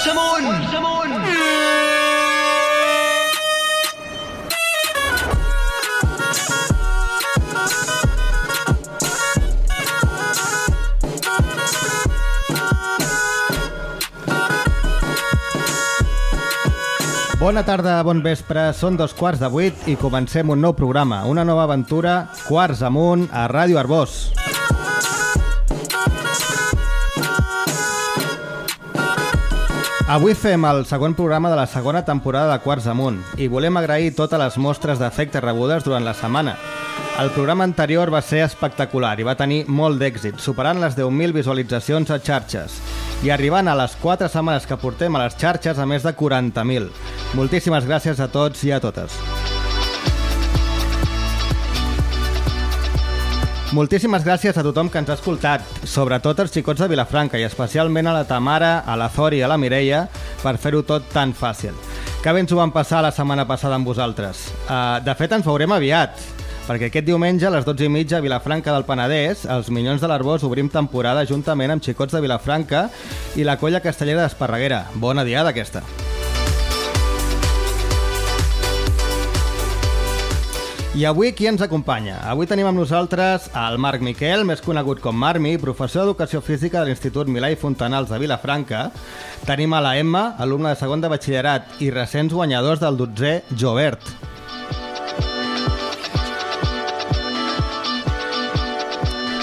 Quarts amunt! Quarts amunt! Bona tarda, bon vespre, són dos quarts de vuit i comencem un nou programa, una nova aventura, Quarts amunt, a Ràdio Arbós. Avui fem el segon programa de la segona temporada de Quarts amunt i volem agrair totes les mostres d'efecte rebudes durant la setmana. El programa anterior va ser espectacular i va tenir molt d'èxit, superant les 10.000 visualitzacions a xarxes i arribant a les 4 setmanes que portem a les xarxes a més de 40.000. Moltíssimes gràcies a tots i a totes. Moltíssimes gràcies a tothom que ens ha escoltat, sobretot els xicots de Vilafranca i especialment a la Tamara, a la Zori i a la Mireia per fer-ho tot tan fàcil. Que bé ens ho vam passar la setmana passada amb vosaltres. Uh, de fet, ens veurem aviat, perquè aquest diumenge a les 12 i mitja a Vilafranca del Penedès, els Minyons de l'Arbós obrim temporada juntament amb xicots de Vilafranca i la colla castellera d'Esparreguera. Bona diada aquesta. I avui qui ens acompanya? Avui tenim amb nosaltres el Marc Miquel, més conegut com Marmi, professor d'Educació Física de l'Institut Milà i Fontanals de Vilafranca. Tenim a la Emma, alumna de segon de batxillerat i recents guanyadors del 12è Jovert.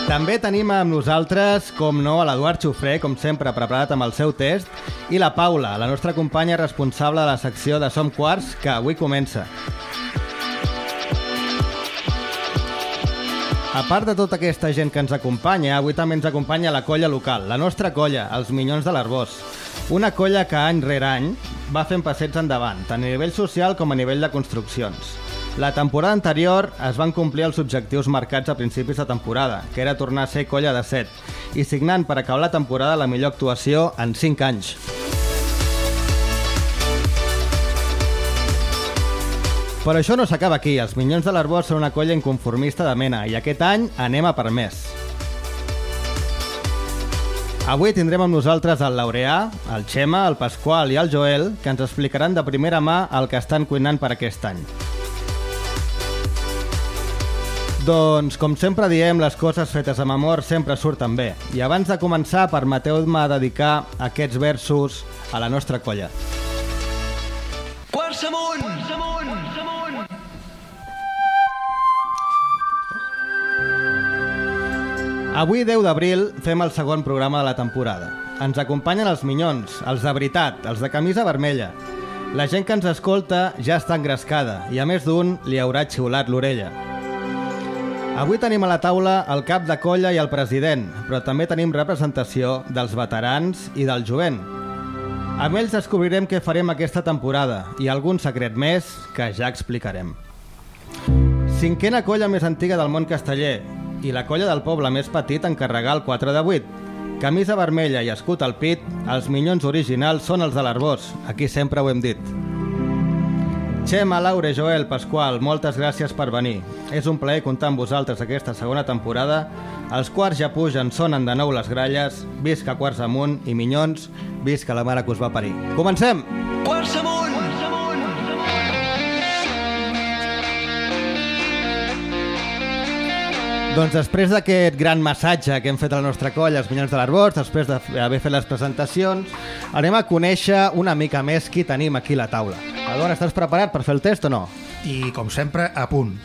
També tenim amb nosaltres, com no, a l'Eduard Xufré, com sempre, preparat amb el seu test, i la Paula, la nostra companya responsable de la secció de Som Quarts, que avui comença. A part de tota aquesta gent que ens acompanya, avui també ens acompanya la colla local, la nostra colla, els Minyons de l'Arbós. Una colla que any rere any va fent passets endavant, tant a nivell social com a nivell de construccions. La temporada anterior es van complir els objectius marcats a principis de temporada, que era tornar a ser colla de 7, i signant per acabar la temporada la millor actuació en 5 anys. Però això no s'acaba aquí. Els Minyons de l'Arbós són una colla inconformista de mena i aquest any anem a per més. Avui tindrem amb nosaltres el Laureà, el Xema, el Pasqual i el Joel, que ens explicaran de primera mà el que estan cuinant per aquest any. Doncs, com sempre diem, les coses fetes amb amor sempre surten bé. I abans de començar, permeteu-me dedicar aquests versos a la nostra colla. Quarts amunt! Quarts amunt! Quarts amunt! Avui, 10 d'abril, fem el segon programa de la temporada. Ens acompanyen els minyons, els de veritat, els de camisa vermella. La gent que ens escolta ja està engrescada i a més d'un li haurà xiulat l'orella. Avui tenim a la taula el cap de colla i el president, però també tenim representació dels veterans i del jovent. Amb ells descobrirem què farem aquesta temporada i algun secret més que ja explicarem. Cinquena colla més antiga del món casteller i la colla del poble més petit en carregar el 4 de 8. Camisa vermella i escut al pit, els minyons originals són els de l'Arbós, aquí sempre ho hem dit. Xema, Laure, Joel, Pasqual, moltes gràcies per venir. És un plaer comptar amb vosaltres aquesta segona temporada. Els quarts ja pugen, sonen de nou les gralles, visca quarts amunt i minyons, visca la mare que us va parir. Comencem! Quarts amunt! Doncs després d'aquest gran massatge que hem fet a la nostra colla, els Minyons de l'Arbós, després d'haver fet les presentacions, anem a conèixer una mica més qui tenim aquí a la taula. Eduard, estàs preparat per fer el test o no? I, com sempre, a punt.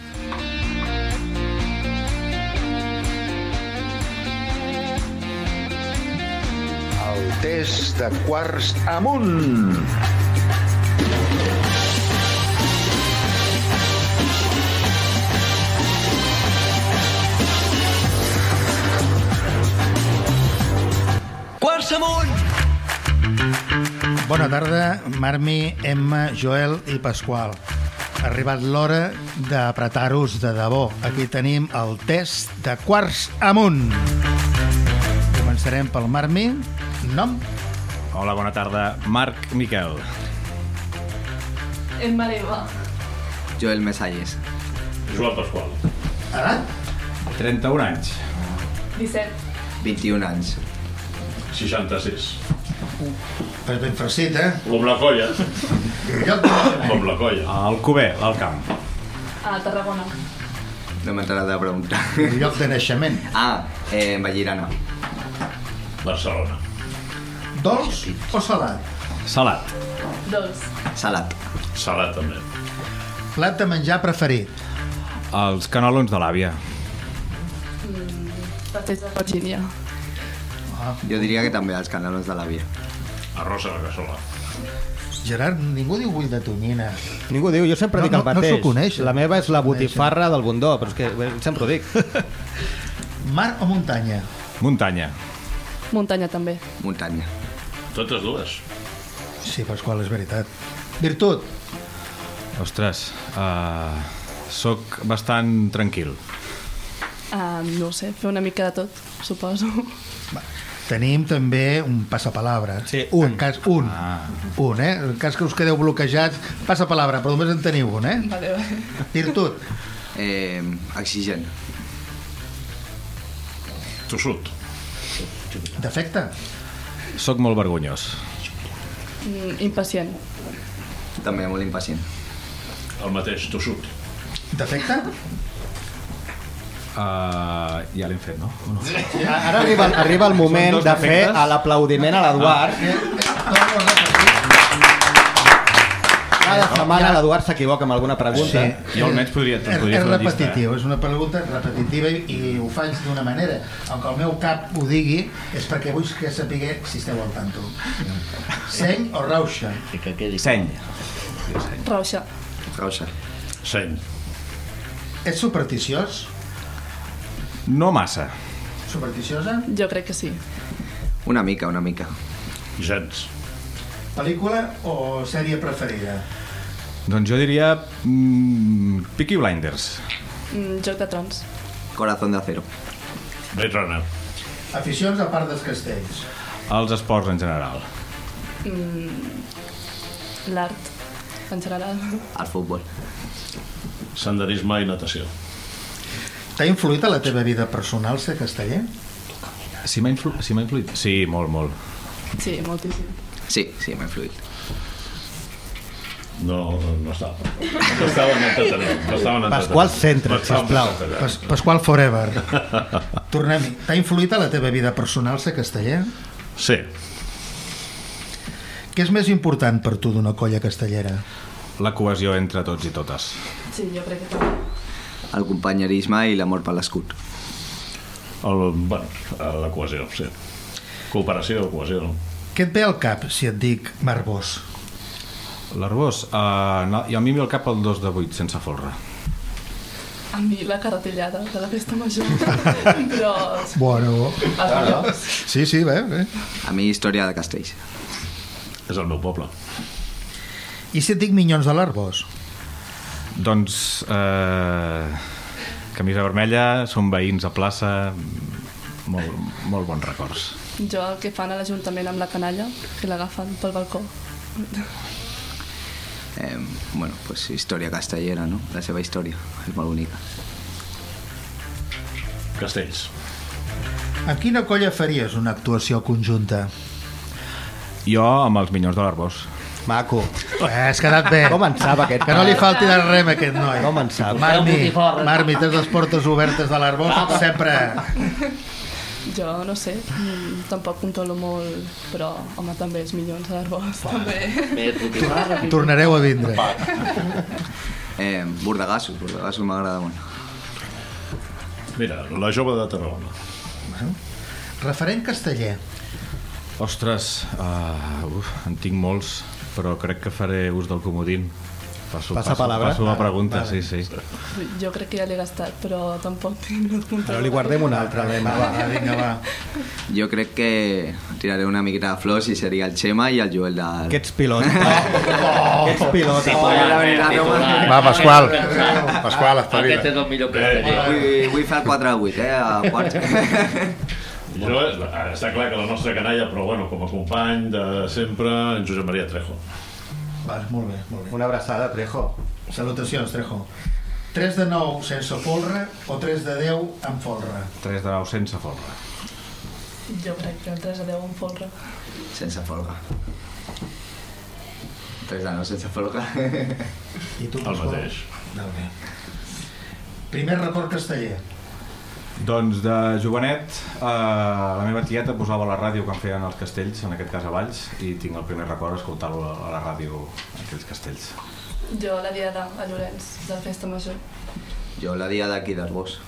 El test de quarts amunt. Amunt! Bona tarda, Marmi, Emma, Joel i Pasqual. Ha arribat l'hora d'apretar-vos de debò. Aquí tenim el test de quarts amunt. Començarem pel Marmi. Nom? Hola, bona tarda. Marc Miquel. Emma Leva. Joel Mesalles. Joan Pasqual. Edat? 31 anys. 17. 21 anys. 66. És ben farcit, eh? Com la colla. Com la colla. Alcover, l'Alt Camp. A Tarragona. No m'he enterat de la pregunta. Lloc de naixement. Ah, eh, Vallirana. Barcelona. Dolç o salat? Salat. Dos. Salat. Salat també. Plat de menjar preferit. Els canelons de l'àvia. Passeig de Virgínia. Jo diria que també els canelons de l'àvia. Arròs a la cassola. Gerard, ningú diu bull de tonyina. Ningú diu, jo sempre No, dic el no- no mateix. s'ho coneix. La meva és la No botifarra del bundó, però és que bé, sempre ho dic. Mar o muntanya? Muntanya. Muntanya també. Muntanya. Totes dues. Sí, Pasqual, és veritat. Virtut. Ostres, uh, soc bastant tranquil. Uh, no ho sé, fer una mica de tot, suposo. Tenim també un passapalabra. Sí, un. En cas, un. Ah. Un, eh? En cas que us quedeu bloquejats, passapalabra, però només en teniu un, eh? Vale, vale. Virtut. Eh, exigent. Tossut. Defecte. Soc molt vergonyós. Mm, impacient. També molt impacient. El mateix, tossut. Defecte? Uh, ja l'hem fet, no? O no? Ara arriba, arriba el moment de fer l'aplaudiment a l'Eduard. Torno a repetir. Cada setmana l'Eduard s'equivoca amb alguna pregunta. Sí. Jo almenys podria, És, podria és fer una llista. eh? repetitiu, és una pregunta repetitiva i, i ho faig d'una manera. Aunque el meu cap ho digui, és perquè vull que sapigué si esteu al tanto. Seny o rauxa? Seny. Rauxa. Rauxa. Seny. Ets supersticiós? No massa. Supersticiosa? Jo crec que sí. Una mica, una mica. Gens. Pel·lícula o sèrie preferida? Doncs jo diria mm, Peaky Blinders. Mm, joc de trons. Corazón de acero. Blade Runner. Aficions a part dels castells. Els esports en general. L'art, en general. Al futbol. Senderisme i natació. T'ha influït a la teva vida personal ser casteller? Si m'ha influ... si m'ha influït? Sí, molt, molt. Sí, moltíssim. Sí, sí, m'ha influït. No, no estava. No estava en entreteniment. No estava en Pasqual, en sisplau. Pas Pasqual Forever. Tornem-hi. T'ha influït a la teva vida personal ser casteller? Sí. Què és més important per tu d'una colla castellera? La cohesió entre tots i totes. Sí, jo crec que també. El companyerisme i l'amor per l'escut. El, bueno, la cohesió, sí. Cooperació, cohesió. Què et ve al cap si et dic Marbós? L'Arbós, uh, no, i a mi em ve al cap el 2 de 8 sense folre. A mi la carretellada de la festa major. Però... Bueno, Claro. sí, sí, bé, bé. A mi història de castells. És el meu poble. I si et dic Minyons de l'Arbós? Doncs, eh, camisa vermella, són veïns a plaça, molt, molt bons records. Jo el que fan a l'Ajuntament amb la canalla, que l'agafen pel balcó. Eh, bueno, pues història castellera, no? La seva història és molt bonica. Castells. Amb quina colla faries una actuació conjunta? Jo amb els minyons de l'Arbós. Maco. Eh, has quedat bé. Com en sap aquest Que no li falti de rem a aquest noi. Com en sap? Marmi, Marmi, tens les portes obertes de l'Arbós sempre. Jo no sé, mm, tampoc controlo molt, però home, també els milions a l'Arbós, també. Tornareu a vindre. Eh, Bordegassos, Bordegassos m'agrada molt. Mira, la jove de Tarragona. Referent casteller. Ostres, uh, uf, en tinc molts, però crec que faré ús del comodín. Passo, Passa passo, palabra. passo la pregunta, Vale. sí, sí. Jo crec que ja l'he gastat, però tampoc tinc el control. Però li guardem una altra, nen. Va, va, vinga, va. Jo crec que tiraré una miqueta de flors i seria el Xema i el Joel del... Que ets pilot. Que ets pilot. la veritat, home. Va, Pasqual. Pasqual, espavila. Aquest és el millor que tenia. Vull, vull fer el 4 a 8, eh? A quarts. Jo, eh, està clar que la nostra canalla, però bueno, com a company de sempre, en Josep Maria Trejo. Va, molt bé, molt bé. Una abraçada, Trejo. Salutacions, Trejo. 3 de 9 sense folre o 3 de 10 amb folre? 3 de 9 sense folre. Jo crec que el 3 a 10 en folre. Sense folga. 3 de 9 sense folga. I tu, El mateix. Déu meu. Primer record casteller. Doncs de jovenet, eh, la meva tieta posava la ràdio quan feien els castells, en aquest cas a Valls, i tinc el primer record escoltar-lo a la ràdio, aquells castells. Jo la diada a Llorenç, de la festa major. Jo la dia d'aquí d'Arbós,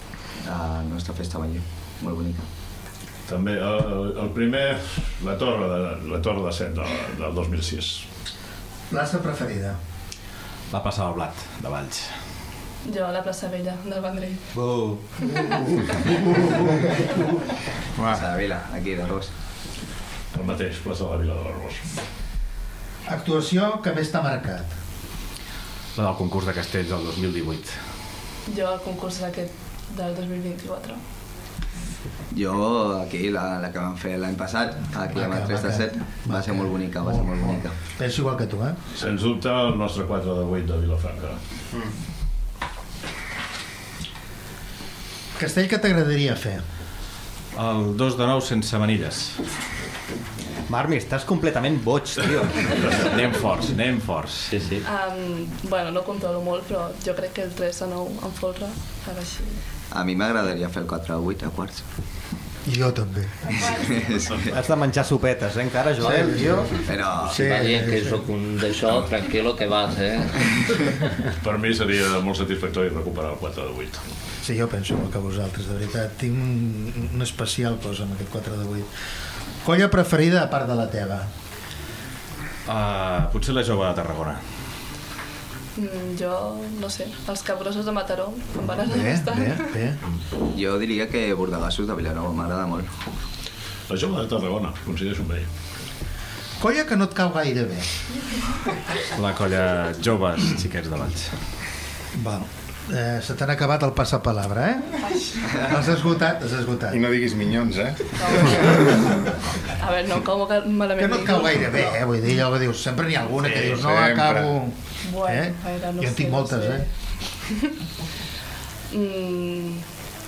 la nostra festa major. Molt bonica. També el, el primer, la torre de, la torre de set del, del 2006. Plaça preferida. Va passar al blat, de Valls. Jo a la plaça Vella, del Vendrell. Uh. Plaça de Vila, aquí d'Arbós. El mateix, plaça de la Vila de l'Arbós. Actuació que més t'ha marcat. La del concurs de castells del 2018. Jo al concurs aquest del 2024. Jo, aquí, la, la que vam fer l'any passat, aquí amb el 3 de 7, va ser molt bonica, va ser molt bonica. Penso igual que tu, eh? Sens dubte, el nostre 4 de 8 de Vilafranca. Castell que t'agradaria fer. El 2 de 9 sense manilles. Marmi, estàs completament boig, tio. Anem forts, anem forts. Sí, sí. Um, bueno, no controlo molt, però jo crec que el 3 a 9 en folre farà així. A mi m'agradaria fer el 4 de 8 a quarts. I jo també. sí. Has de menjar sopetes, eh, encara, Joel, tio? Però Sí, Va dient que sí. sóc un d'això, tranquilo que vas, eh? Per mi seria molt satisfactori recuperar el 4 de 8. Sí, jo penso que vosaltres, de veritat. Tinc un, un especial cosa amb aquest 4 de 8. Colla preferida a part de la teva? Uh, potser la jove de Tarragona. Mm, jo, no sé, els cabrosos de Mataró em van agradar Bé, bastant. bé, bé. jo diria que Bordegassos de Vilanova m'agrada molt. La jove de Tarragona, coincideixo amb ell. Colla que no et cau gaire bé. La colla joves xiquets de Valls. Val. Eh, se t'han acabat el passapalabra, eh? Has esgotat, has esgotat. I no diguis minyons, eh? A veure, no ga- malament. Que no et cau gaire bé, eh? Vull dir, allò que dius, sempre n'hi ha alguna que Sí, dius, no sempre. acabo... Bueno, eh? veure, no jo en sé, tinc no moltes, sé. eh? Mm,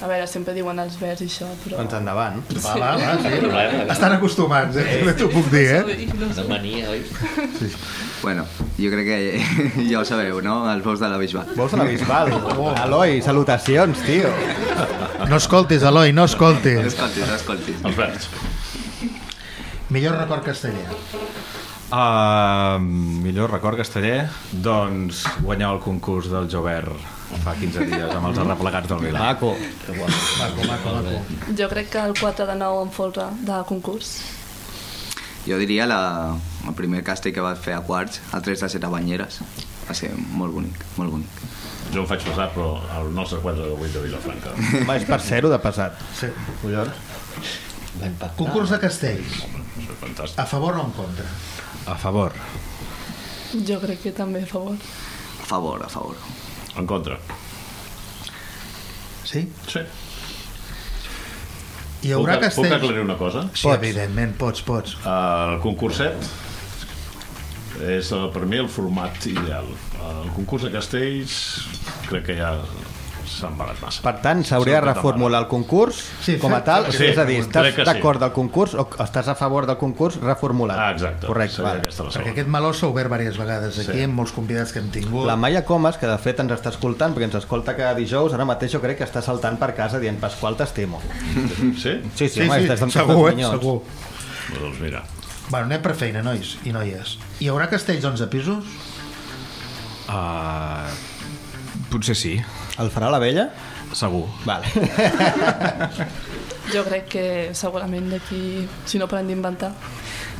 a veure, sempre diuen els vers i això, però... Doncs endavant. Va, va, va, sí. Problema. Estan acostumats, eh? També t'ho puc dir, eh? No sé. mania, oi? Bueno, jo crec que ja ho sabeu, no? Els bous de la Bisbal. Vols a la Bisbal? Eloi, salutacions, tio. No escoltis, Eloi, no No escoltis. escoltis, no escoltis. Els verds. Millor record casteller. Uh, millor record casteller, doncs guanyar el concurs del Jovert fa 15 dies amb els arreplegats del Vilar. Maco. Maco, maco, maco. Jo crec que el 4 de 9 en folre de concurs. Jo diria la, el primer castell que vaig fer a quarts, el 3 de 7 a Banyeres. Va ser molt bonic, molt bonic. Jo em faig passar, però el nostre 4 de 8 de Vilafranca. Home, és per ser-ho de passat. Sí. Collons. Va. Concurs de castells. Fantàstic. A favor o en contra? A favor. Jo crec que també a favor. A favor, a favor. En contra. Sí? Sí. Hi haurà puc, puc castells... aclarir una cosa? Sí, evidentment, pots, pots. El concurset és eh, per mi el format ideal. El concurs de castells crec que ja s'han barat massa. Per tant, s'hauria de reformular el concurs Sí, com a tal. Sí, és a dir, estàs que sí. d'acord del concurs o estàs a favor del concurs reformulat? Ah, exacte. Correcte, vale. Perquè aquest meló s'ha obert diverses vegades aquí, Sí. amb molts convidats que hem tingut. La Maia Comas, que de fet ens està escoltant, perquè ens escolta cada dijous, ara mateix jo crec que està saltant per casa dient Pasqual, t'estimo. Sí? Sí, sí, Sí, home, sí, estàs segur, eh? Segur. Doncs mira, Bueno, anem per feina, nois i noies. Hi haurà castells 11 pisos? Uh, potser sí, El farà la vella? segur. Vale. Jo crec que segurament d'aquí, si no paren d'inventar,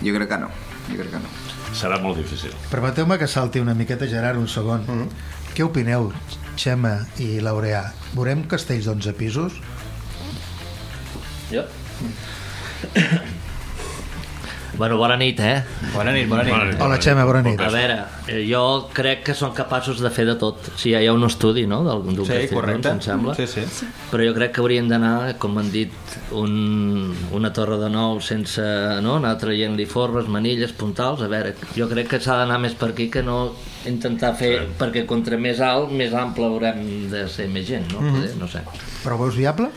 Jo crec que no, jo crec que no. serà molt difícil. Permeteu-me que salti una miqueta, Gerard, un segon. Mm -hmm. Què opineu, Xema i Laureà? Veurem castells d'11 pisos? Jo? Bueno, bona nit, eh? Bona nit, bona nit. Bona nit. Hola, Xema, bona nit. A veure, eh, jo crec que són capaços de fer de tot. O sigui, hi ha un estudi, no?, del d'un Sí, correcte. em sembla. Sí, sí. Però jo crec que haurien d'anar, com han dit, un, una torre de nou sense... No? anar traient-li forres, manilles, puntals... A veure, jo crec que s'ha d'anar més per aquí que no intentar fer... Sí. Perquè contra més alt, més ample haurem de ser més gent, no? Poder, no sé. Però veus viable?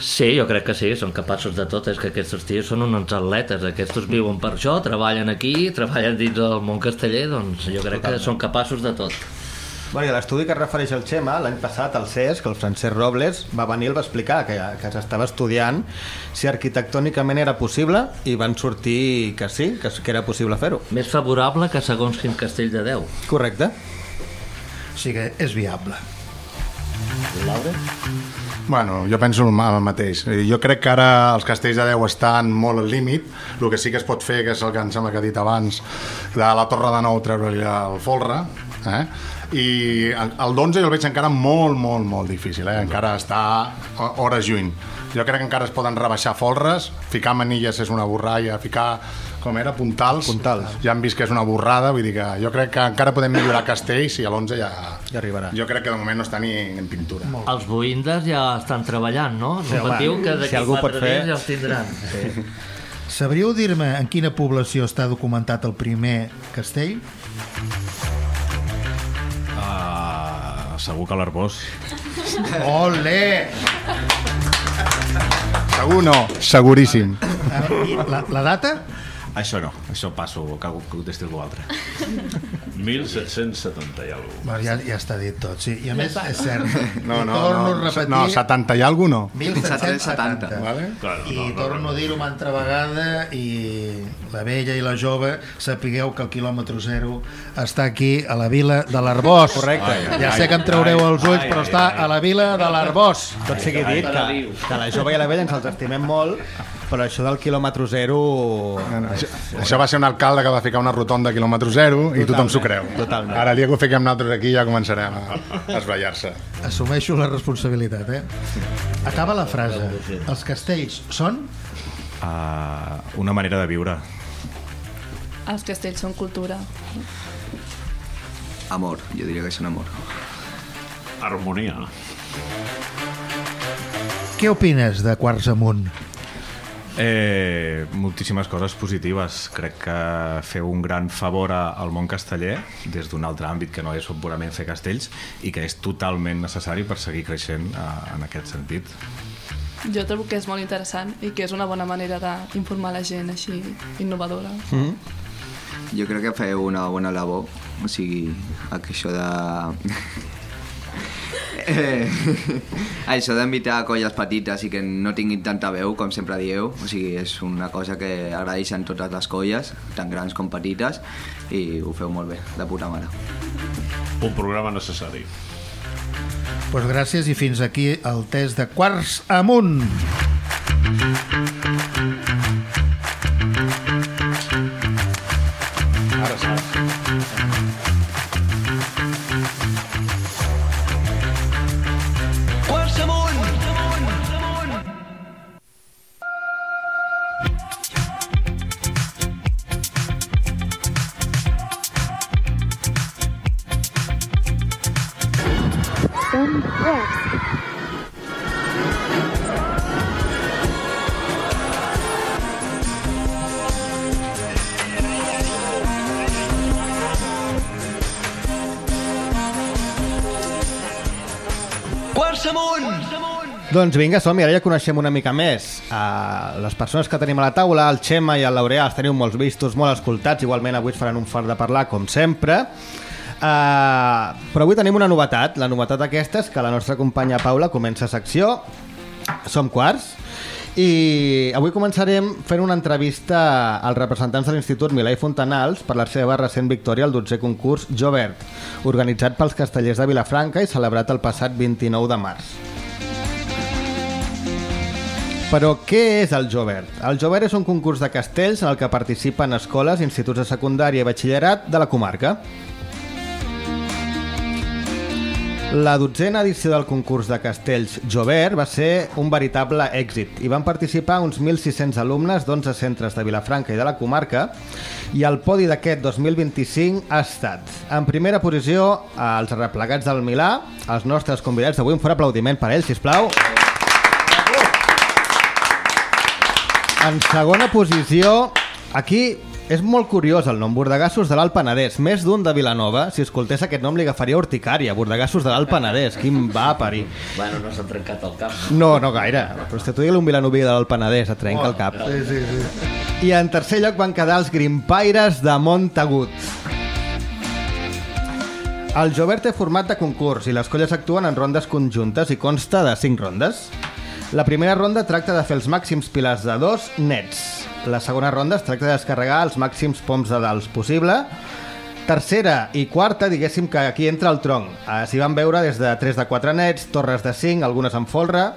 Sí, jo crec que sí, són capaços de tot. És que aquests tios són uns atletes. Aquests viuen per això, treballen aquí, treballen dins del món casteller, doncs jo crec que són capaços de tot. Bueno, i l'estudi que es refereix al Xema, l'any passat el CESC, el Francesc Robles, va venir i el va explicar que, que s'estava estudiant si arquitectònicament era possible i van sortir que sí, que, que era possible fer-ho. Més favorable que segons quin castell de Déu. Correcte. O sigui que és viable. Bueno, jo penso el el mateix. Eh, Jo crec que ara els castells de Déu estan molt al límit. El que sí que es pot fer, que és el que em sembla que ha dit abans, de la Torre de Nou treure-li el folre, eh? i el el d'11 jo el veig encara molt, molt, molt difícil, eh? encara està ho- hores lluny. Jo crec que encara es poden rebaixar folres, ficar manilles és una borralla, ficar, com era, puntals, Puntals. ja hem vist que és una borrada, vull dir que jo crec que encara podem millorar castells i a l'11 ja, Ja arribarà. jo crec que de moment no està ni en pintura. Els boïndes ja estan treballant, no? Sí, home, diu que si d'aquí algú pot quatre fer- dies ja els tindran. Sí. Sabríeu dir-me en quina població està documentat el primer castell? Uh, segur que l'Arbós. Ole! Segur no, seguríssim. La, la data? Això no, això passo, que contesti algú altre. 1770 i alguna cosa. Bueno, ja, ja està dit tot, sí. I a més, és cert. No, no, torno no, a repetir... no, 70 i alguna no. 1770. Vale? Claro, I no, no, torno no. a dir-ho una altra vegada i la vella i la jove sapigueu que el quilòmetre zero està aquí a la vila de l'Arbós. Correcte. Ai, ja sé que em traureu els ulls, però està a la vila de l'Arbós. Tot sigui dit que, que la jove i la vella ens els estimem molt, però això del quilòmetre zero... No, no, això, això va ser un alcalde que va ficar una rotonda a quilòmetre zero i tothom s'ho creu. totalment. Ara el dia que ho fiquem nosaltres aquí ja començarem a, a esbrallar-se. Assumeixo la responsabilitat, eh? Acaba la frase. Els castells són... Uh, una manera de viure. Els castells són cultura. Amor, jo diria que és un amor. Harmonia. Què opines de Quarts Amunt? Eh, moltíssimes coses positives. Crec que feu un gran favor a- al món casteller des d'un altre àmbit que no és purament fer castells i que és totalment necessari per seguir creixent eh, en aquest sentit. Jo trobo que és molt interessant i que és una bona manera d'informar la gent així innovadora. Mm? Jo crec que feu una bona labor, o sigui, això de... eh, això d'invitar colles petites i que no tinguin tanta veu, com sempre dieu, o sigui, és una cosa que agraeixen totes les colles, tant grans com petites, i ho feu molt bé, de puta mare. Un programa necessari. Pues gràcies i fins aquí el test de Quarts Amunt. Ara sí. Doncs vinga, som-hi, ara ja coneixem una mica més. Uh, les persones que tenim a la taula, el Xema i el Laureà, els teniu molts vistos, molt escoltats, igualment avui faran un fort de parlar, com sempre. Uh, però avui tenim una novetat, la novetat aquesta és que la nostra companya Paula comença secció, som quarts, i avui començarem fent una entrevista als representants de l'Institut Milà i Fontanals per la seva recent victòria al 12è concurs Jovert, organitzat pels castellers de Vilafranca i celebrat el passat 29 de març. Però què és el Jovert? El Jovert és un concurs de castells en el que participen escoles, instituts de secundària i batxillerat de la comarca. La dotzena edició del concurs de castells Jovert va ser un veritable èxit i van participar uns 1.600 alumnes d'11 centres de Vilafranca i de la comarca i el podi d'aquest 2025 ha estat en primera posició els replegats del Milà, els nostres convidats d'avui, un fort aplaudiment per ells, sisplau. En segona posició, aquí És molt curiós el nom, Bordegassos de l'Alt Penedès. Més d'un de Vilanova, si escoltés aquest nom, li agafaria urticària. Bordegassos de l'Alt Penedès. Quin va a parir. Bueno, no s'ha trencat el cap. No, no gaire. Però si tu un vilanoví de l'Alt Penedès, et trenca el cap. Sí, sí, sí. I en tercer lloc van quedar els Grimpaires de Montagut. El Jovert té format de concurs i les colles actuen en rondes conjuntes i consta de 5 rondes. La primera ronda tracta de fer els màxims pilars de dos nets. La segona ronda es tracta de descarregar els màxims poms de dals possible. Tercera i quarta, diguéssim que aquí entra el tronc. S'hi van veure des de 3 de 4 nets, torres de 5, algunes amb folre,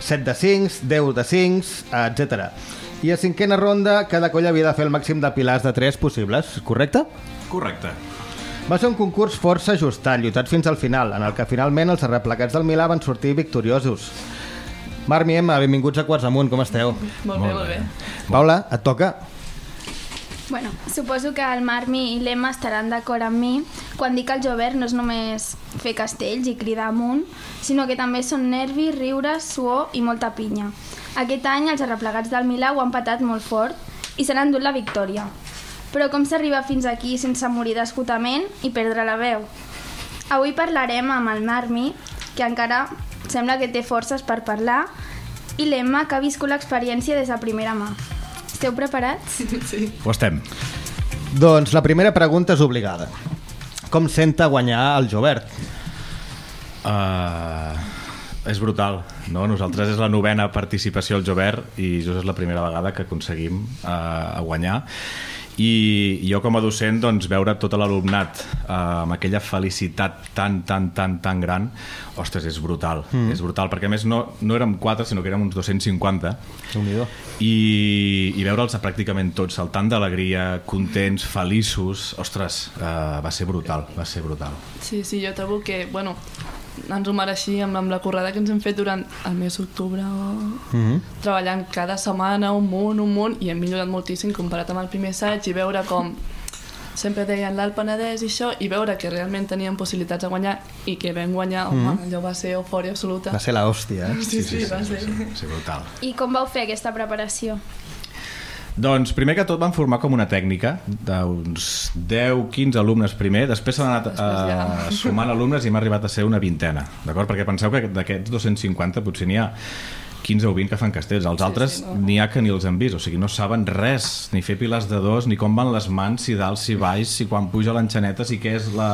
7 de 5, 10 de 5, etc. I a cinquena ronda, cada colla havia de fer el màxim de pilars de 3 possibles, correcte? Correcte. Va ser un concurs força ajustat, lluitat fins al final, en el que finalment els arreplacats del Milà van sortir victoriosos. Marc i Emma, benvinguts a Quarts Amunt, com esteu? Molt bé, molt bé. Paula, et toca. Bueno, suposo que el Marmi i l'Emma estaran d'acord amb mi quan dic que el Jovert no és només fer castells i cridar amunt, sinó que també són nervis, riures, suor i molta pinya. Aquest any els arreplegats del Milà ho han patat molt fort i se n'han dut la victòria. Però com s'arriba fins aquí sense morir d'escotament i perdre la veu? Avui parlarem amb el Marmi, que encara sembla que té forces per parlar, i l'Emma, que ha viscut l'experiència des de primera mà. Esteu preparats? Sí. Ho estem. Doncs la primera pregunta és obligada. Com senta guanyar el Jovert? Uh, és brutal, no? Nosaltres és la novena participació al Jovert i just és la primera vegada que aconseguim uh, guanyar i jo com a docent doncs, veure tot l'alumnat eh, amb aquella felicitat tan, tan, tan, tan gran ostres, és brutal, mm. és brutal perquè a més no, no érem 4 sinó que érem uns 250 déu i, i veure'ls pràcticament tots saltant d'alegria, contents, feliços ostres, eh, va ser brutal va ser brutal. Sí, sí, jo trobo que, bueno, ens ho mereixíem amb la corrada que ens hem fet durant el mes d'octubre Mm -hmm. treballant cada setmana un munt, un munt i hem millorat moltíssim comparat amb el primer assaig i veure com sempre deien l'Alt Penedès i això i veure que realment teníem possibilitats de guanyar i que vam guanyar, home, Mhm. allò va ser eufòria absoluta Va ser la hòstia, eh? sí, sí, va ser va ser brutal I com vau fer aquesta preparació? Doncs primer que tot van formar com una tècnica d'uns 10-15 alumnes primer, després s'han anat ja. eh, sumant alumnes i m'ha arribat a ser una vintena, d'acord? Perquè penseu que d'aquests 250 potser n'hi ha 15 o 20 que fan castells, els altres sí, no. n'hi ha que ni els han vist, o sigui, no saben res, ni fer piles de dos, ni com van les mans, si dalt, si baix, si quan puja l'enxaneta, si què és la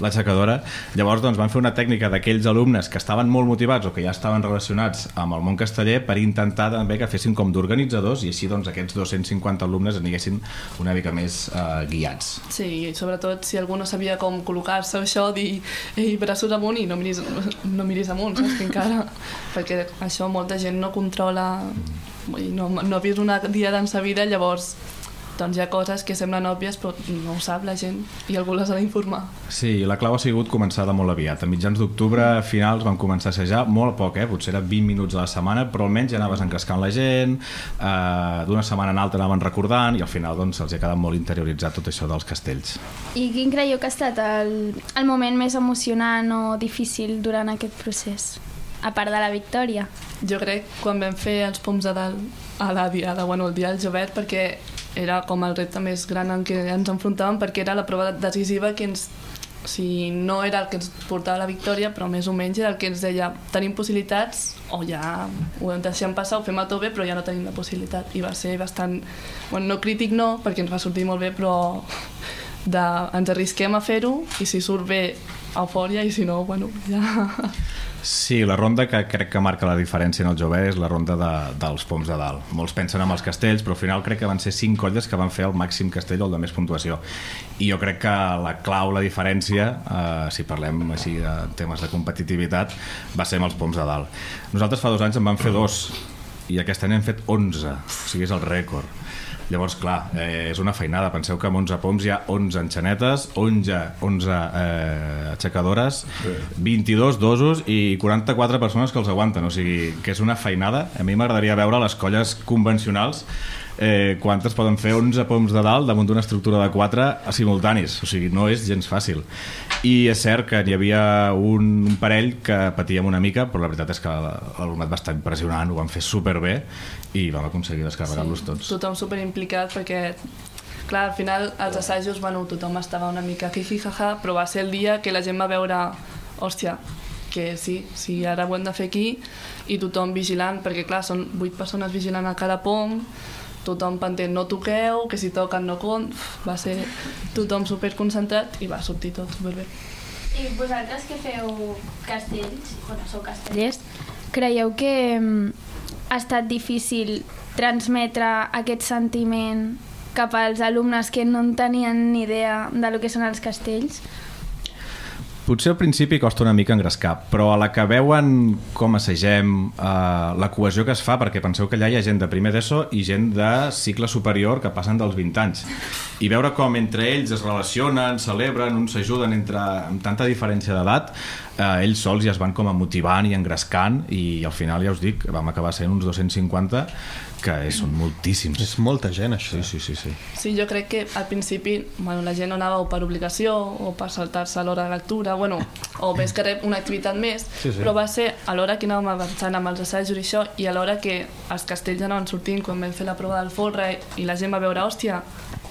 l'aixecadora. Llavors, doncs, van fer una tècnica d'aquells alumnes que estaven molt motivats o que ja estaven relacionats amb el món casteller per intentar també que fessin com d'organitzadors i així doncs, aquests 250 alumnes aniguessin una mica més eh, guiats. Sí, i sobretot si algú no sabia com col·locar-se això, dir ei, braços amunt i no miris, no miris amunt, saps? Que encara, perquè això molta gent no controla, vull dir, no, no ha vist una diada en sa vida, llavors doncs hi ha coses que semblen òbvies però no ho sap la gent i algú les ha d'informar. Sí, la clau ha sigut començar de molt aviat. A mitjans d'octubre, a finals, vam començar a assajar molt poc, eh? potser era 20 minuts a la setmana, però almenys ja anaves encrescant la gent, eh, d'una setmana en altra anaven recordant i al final doncs, els ha quedat molt interioritzat tot això dels castells. I quin creieu que ha estat el, el moment més emocionant o difícil durant aquest procés? A part de la victòria. Jo crec quan vam fer els poms de dalt a la diada, bueno, el dia del Jovet, perquè era com el repte més gran en què ens enfrontàvem, perquè era la prova decisiva que ens o sigui, no era el que ens portava la victòria, però més o menys era el que ens deia tenim possibilitats o ja ho deixem passar, ho fem a tot bé, però ja no tenim la possibilitat. I va ser bastant... Bueno, no crític no, perquè ens va sortir molt bé, però de, ens arrisquem a fer-ho i si surt bé, eufòria, i si no, bueno, ja... Sí, la ronda que crec que marca la diferència en el jove és la ronda de, dels poms de dalt. Molts pensen en els castells, però al final crec que van ser cinc colles que van fer el màxim castell o el de més puntuació. I jo crec que la clau, la diferència, eh, si parlem així de temes de competitivitat, va ser amb els poms de dalt. Nosaltres fa dos anys en vam fer dos, i aquest any hem fet 11, o sigui, és el rècord. Llavors, clar, eh, és una feinada. Penseu que amb 11 poms hi ha 11 enxanetes, 11, 11 eh, aixecadores, 22 dosos i 44 persones que els aguanten. O sigui, que és una feinada. A mi m'agradaria veure les colles convencionals eh, quantes poden fer 11 poms de dalt damunt d'una estructura de 4 simultanis. O sigui, no és gens fàcil. I és cert que n'hi havia un, un parell que patíem una mica, però la veritat és que l'alumnat va estar impressionant, ho van fer superbé i vam aconseguir descarregar-los tots. Tothom super implicat perquè clar, al final als assajos bueno, tothom estava una mica jijijaja, però va ser el dia que la gent va veure hòstia, que sí, sí, ara ho hem de fer aquí i tothom vigilant, perquè clar, són vuit persones vigilant a cada pom, tothom pendent no toqueu, que si toquen no compte, va ser tothom super concentrat i va sortir tot superbé. I vosaltres que feu castells, bueno, sou castellers, creieu que mm, ha estat difícil transmetre aquest sentiment cap als alumnes que no en tenien ni idea de lo que són els castells? Potser al principi costa una mica engrescar, però a la que veuen com assagem, eh, la cohesió que es fa, perquè penseu que allà hi ha gent de primer d'ESO i gent de cicle superior que passen dels 20 anys. I veure com entre ells es relacionen, celebren, uns s'ajuden entre, amb tanta diferència d'edat, eh, ells sols ja es van com a motivant i engrescant i al final ja us dic, vam acabar sent uns 250 que són moltíssims. És molta gent, això. Sí, sí, sí. sí. Sí, jo crec que al principi bueno, la gent no anava o per obligació o per saltar-se a l'hora de lectura, bueno, o més que una activitat més, Sí, sí. però va ser a l'hora que anàvem avançant amb els assajos i això, i a l'hora que els castells anaven sortint quan vam fer la prova del folre i la gent va veure, hòstia,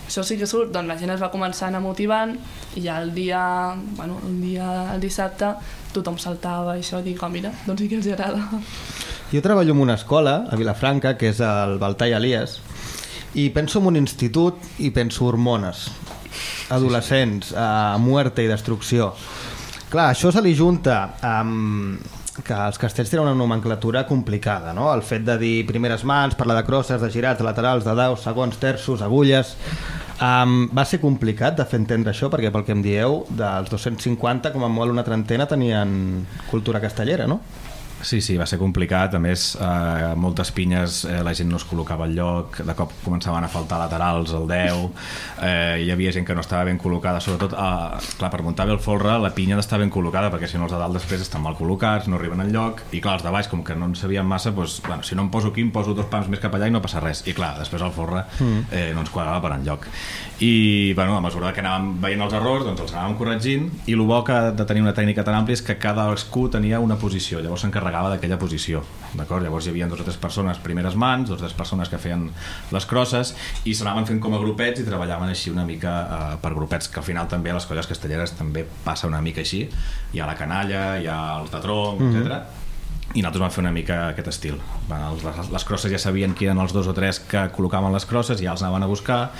això sí que surt, doncs la gent es va començar a anar motivant i ja el dia, bueno, el dia el dissabte tothom saltava i això, dic, oh, mira, doncs sí que els agrada. Jo treballo en una escola, a Vilafranca, que és el Baltai Elias, i penso en un institut i penso hormones, adolescents, a muerte i destrucció. Clar, això se li junta amb que els castells tenen una nomenclatura complicada, no? El fet de dir primeres mans, parlar de crosses, de girats, de laterals, de daus, segons, terços, agulles... Um, va ser complicat de fer entendre això perquè pel que em dieu, dels 250 com a molt una trentena tenien cultura castellera, no? Sí, sí, va ser complicat. A més, eh, moltes pinyes eh, la gent no es col·locava al lloc, de cop començaven a faltar laterals al 10, eh, hi havia gent que no estava ben col·locada, sobretot, eh, clar, per muntar bé el folre, la pinya ha d'estar ben col·locada, perquè si no els de dalt després estan mal col·locats, no arriben al lloc, i clar, els de baix, com que no en sabien massa, doncs, bueno, si no em poso aquí, em poso dos pams més cap allà i no passa res. I clar, després el folre eh, no ens quadrava per enlloc. I, bueno, a mesura que anàvem veient els errors, doncs els anàvem corregint, i el bo que de tenir una tècnica tan àmplia és que cadascú tenia una posició, llavors s'encarregava d'aquella posició, d'acord? Llavors hi havia dos o tres persones primeres mans, dos o tres persones que feien les crosses, i s'anaven fent com a grupets i treballaven així una mica eh, per grupets, que al final també a les colles castelleres també passa una mica així, hi ha la canalla, hi ha el Mhm. mm etc i nosaltres vam fer una mica aquest estil les, les crosses ja sabien qui eren els dos o tres que col·locaven les crosses ja els anaven a buscar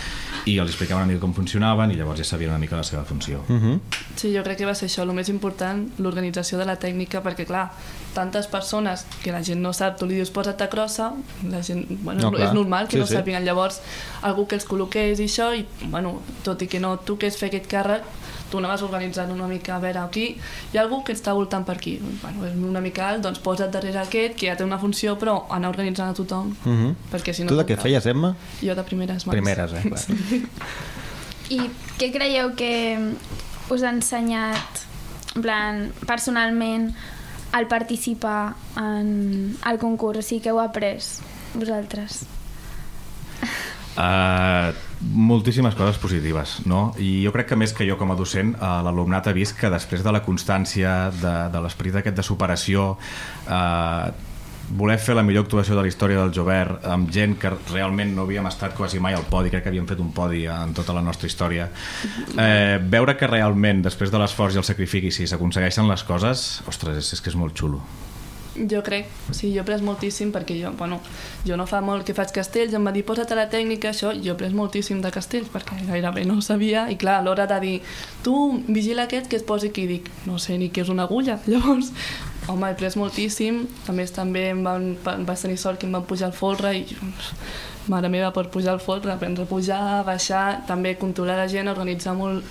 i els explicaven una mica com funcionaven i llavors ja sabien una mica la seva funció Uh -huh. Sí, jo crec que va ser això, el més important, l'organització de la tècnica, perquè clar, tantes persones que la gent no sap, tu li dius posa't a crossa, la gent, bueno, No, clar. és normal que Sí, no sí. sàpiguen, llavors algú que els col·loqués i això, i bueno, tot i que no toqués fer aquest càrrec, tu anaves organitzant una mica, a veure, aquí hi ha algú que està voltant per aquí, bueno, és una mica alt, doncs posa't darrere aquest, que ja té una funció, però anar organitzant a tothom, Uh -huh. perquè si no... Tu de què feies, Emma? Jo de primeres mans. Primeres, eh, clar. Sí. I què creieu que us ha ensenyat, en plan, personalment, al participar en el concurs? O sigui, què heu après vosaltres? Uh, moltíssimes coses positives, no? I jo crec que més que jo com a docent, uh, l'alumnat ha vist que després de la constància, de, de l'esperit aquest de superació, uh, voler fer la millor actuació de la història del Jovert amb gent que realment no havíem estat quasi mai al podi, crec que havíem fet un podi en tota la nostra història eh, veure que realment després de l'esforç i el sacrifici s'aconsegueixen les coses ostres, és, és que és molt xulo Jo crec, sí, jo he après moltíssim perquè jo, bueno, jo no fa molt que faig castells, em va dir posa't a la tècnica, això, jo he après moltíssim de castells perquè gairebé no ho sabia i clar, a l'hora de dir, tu vigila aquest que es posi aquí, dic, no sé ni què és una agulla, llavors, home, he après moltíssim, a més també em van, vaig tenir sort que em van pujar al folre i mare meva per pujar al folre, aprendre a pujar, baixar, també controlar la gent, organitzar molt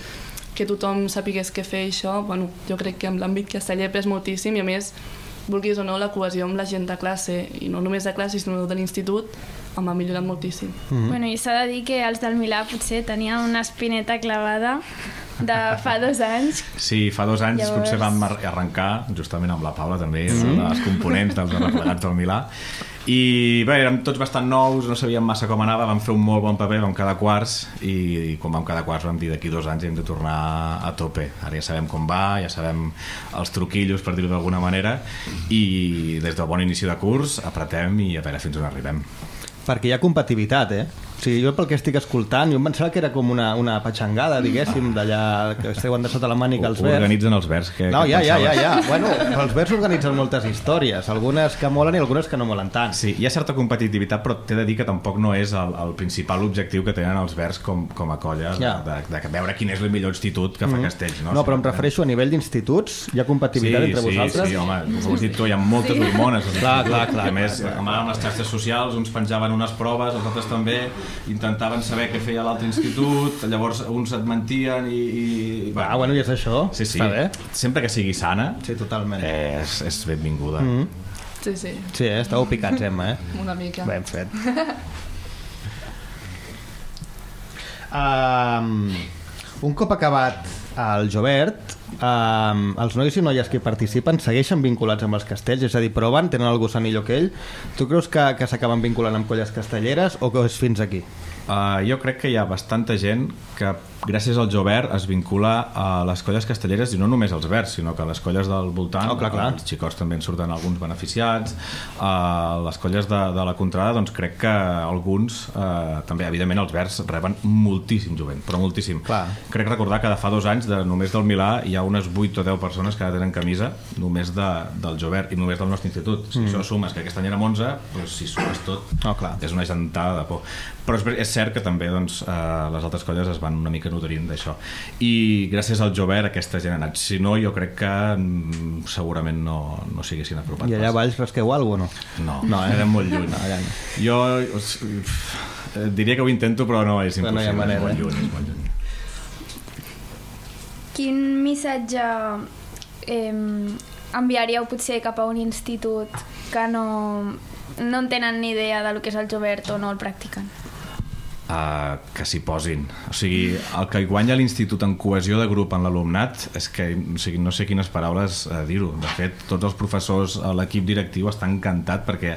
que tothom sapigués què fer això, bueno, jo crec que amb l'àmbit casteller he après moltíssim i a més vulguis o no, la cohesió amb la gent de classe, i no només de classe, sinó de l'institut, em va millorar moltíssim. Mm -hmm. Bueno, i s'ha de dir que els del Milà potser tenien una espineta clavada de fa dos anys. Sí, fa dos anys Llavors- potser vam ar- arrencar, justament amb la Paula també, és Mm. una de les components dels replegats del Milà, i bé, érem tots bastant nous, no sabíem massa com anava, vam fer un molt bon paper, vam quedar quarts, i, i quan vam quedar quarts vam dir d'aquí dos anys hem de tornar a tope. Ara ja sabem com va, ja sabem els truquillos, per dir-ho d'alguna manera, i des del bon inici de curs apretem i a veure fins on arribem. Perquè hi ha competitivitat, eh? Sí, jo pel que estic escoltant, jo em pensava que era com una, una patxangada, diguéssim, d'allà que esteu de sota la mànica els vers. Organitzen els vers. Que, No, que ja, ja, ja, ja. Bueno, els vers organitzen moltes històries, algunes que molen i algunes que no molen tant. Sí, hi ha certa competitivitat, però t'he de dir que tampoc no és el, el principal objectiu que tenen els vers com, com a colla, Ja. de, de, de veure quin és el millor institut que fa Mhm. Castells. No, No, però em refereixo a nivell d'instituts, hi ha competitivitat entre vosaltres? Sí, sí, home, ho has dit tu, hi ha moltes Sí. hormones. Clar, clar, clar, I a més, clar, clar. amb les xarxes socials, uns penjaven unes proves, els altres també, intentaven saber què feia l'altre institut, llavors uns et mentien i... i Ah, bueno, i és això, Sí, sí. està bé. Sempre que sigui sana, sí, totalment. És, és benvinguda. Mhm. Sí, sí, Sí, eh? estàveu picats, Emma, eh? una mica. Ben fet. Um, un cop acabat el Jovert, um, els nois i noies que participen segueixen vinculats amb els castells, és a dir, proven, tenen el gossanillo aquell. Tu creus que, que s'acaben vinculant amb colles castelleres o que és fins aquí? Uh, jo crec que hi ha bastanta gent que gràcies al Jovert es vincula a les colles castelleres i no només als verds, sinó que a les colles del voltant Oh, clar, clar. els xicots també en surten alguns beneficiats a les colles de, de la contrada doncs crec que alguns eh, també evidentment els verds reben moltíssim jovent però moltíssim. Clar. Crec recordar que de fa dos anys de, només del Milà hi ha unes 8 o 10 persones que ara tenen camisa només de, del Jovert i només del nostre institut. Si Mm. això sumes que aquest any érem 11, doncs si sumes tot oh, clar. és una gentada de por. Però és, és cert que també doncs, eh, les altres colles es van una mica nutrint d'això. I gràcies al Jovert aquesta gent ha anat. Si no, jo crec que mm, segurament no, no s'haguessin apropat. I allà. Valls rasqueu alguna o no? No, No, no eh? quedem molt lluny. No, allà no. Jo eh, diria que ho intento, però no, és Però no hi ha impossible. manera, és molt eh? lluny, és molt lluny. Quin missatge eh, enviaríeu potser cap a un institut que no, no en tenen ni idea de lo que és el jovert o no el practiquen? Uh, que s'hi posin. O sigui, el que guanya l'institut en cohesió de grup en l'alumnat és que o sigui, no sé quines paraules uh, dir-ho. De fet, tots els professors, eh, l'equip directiu està encantat perquè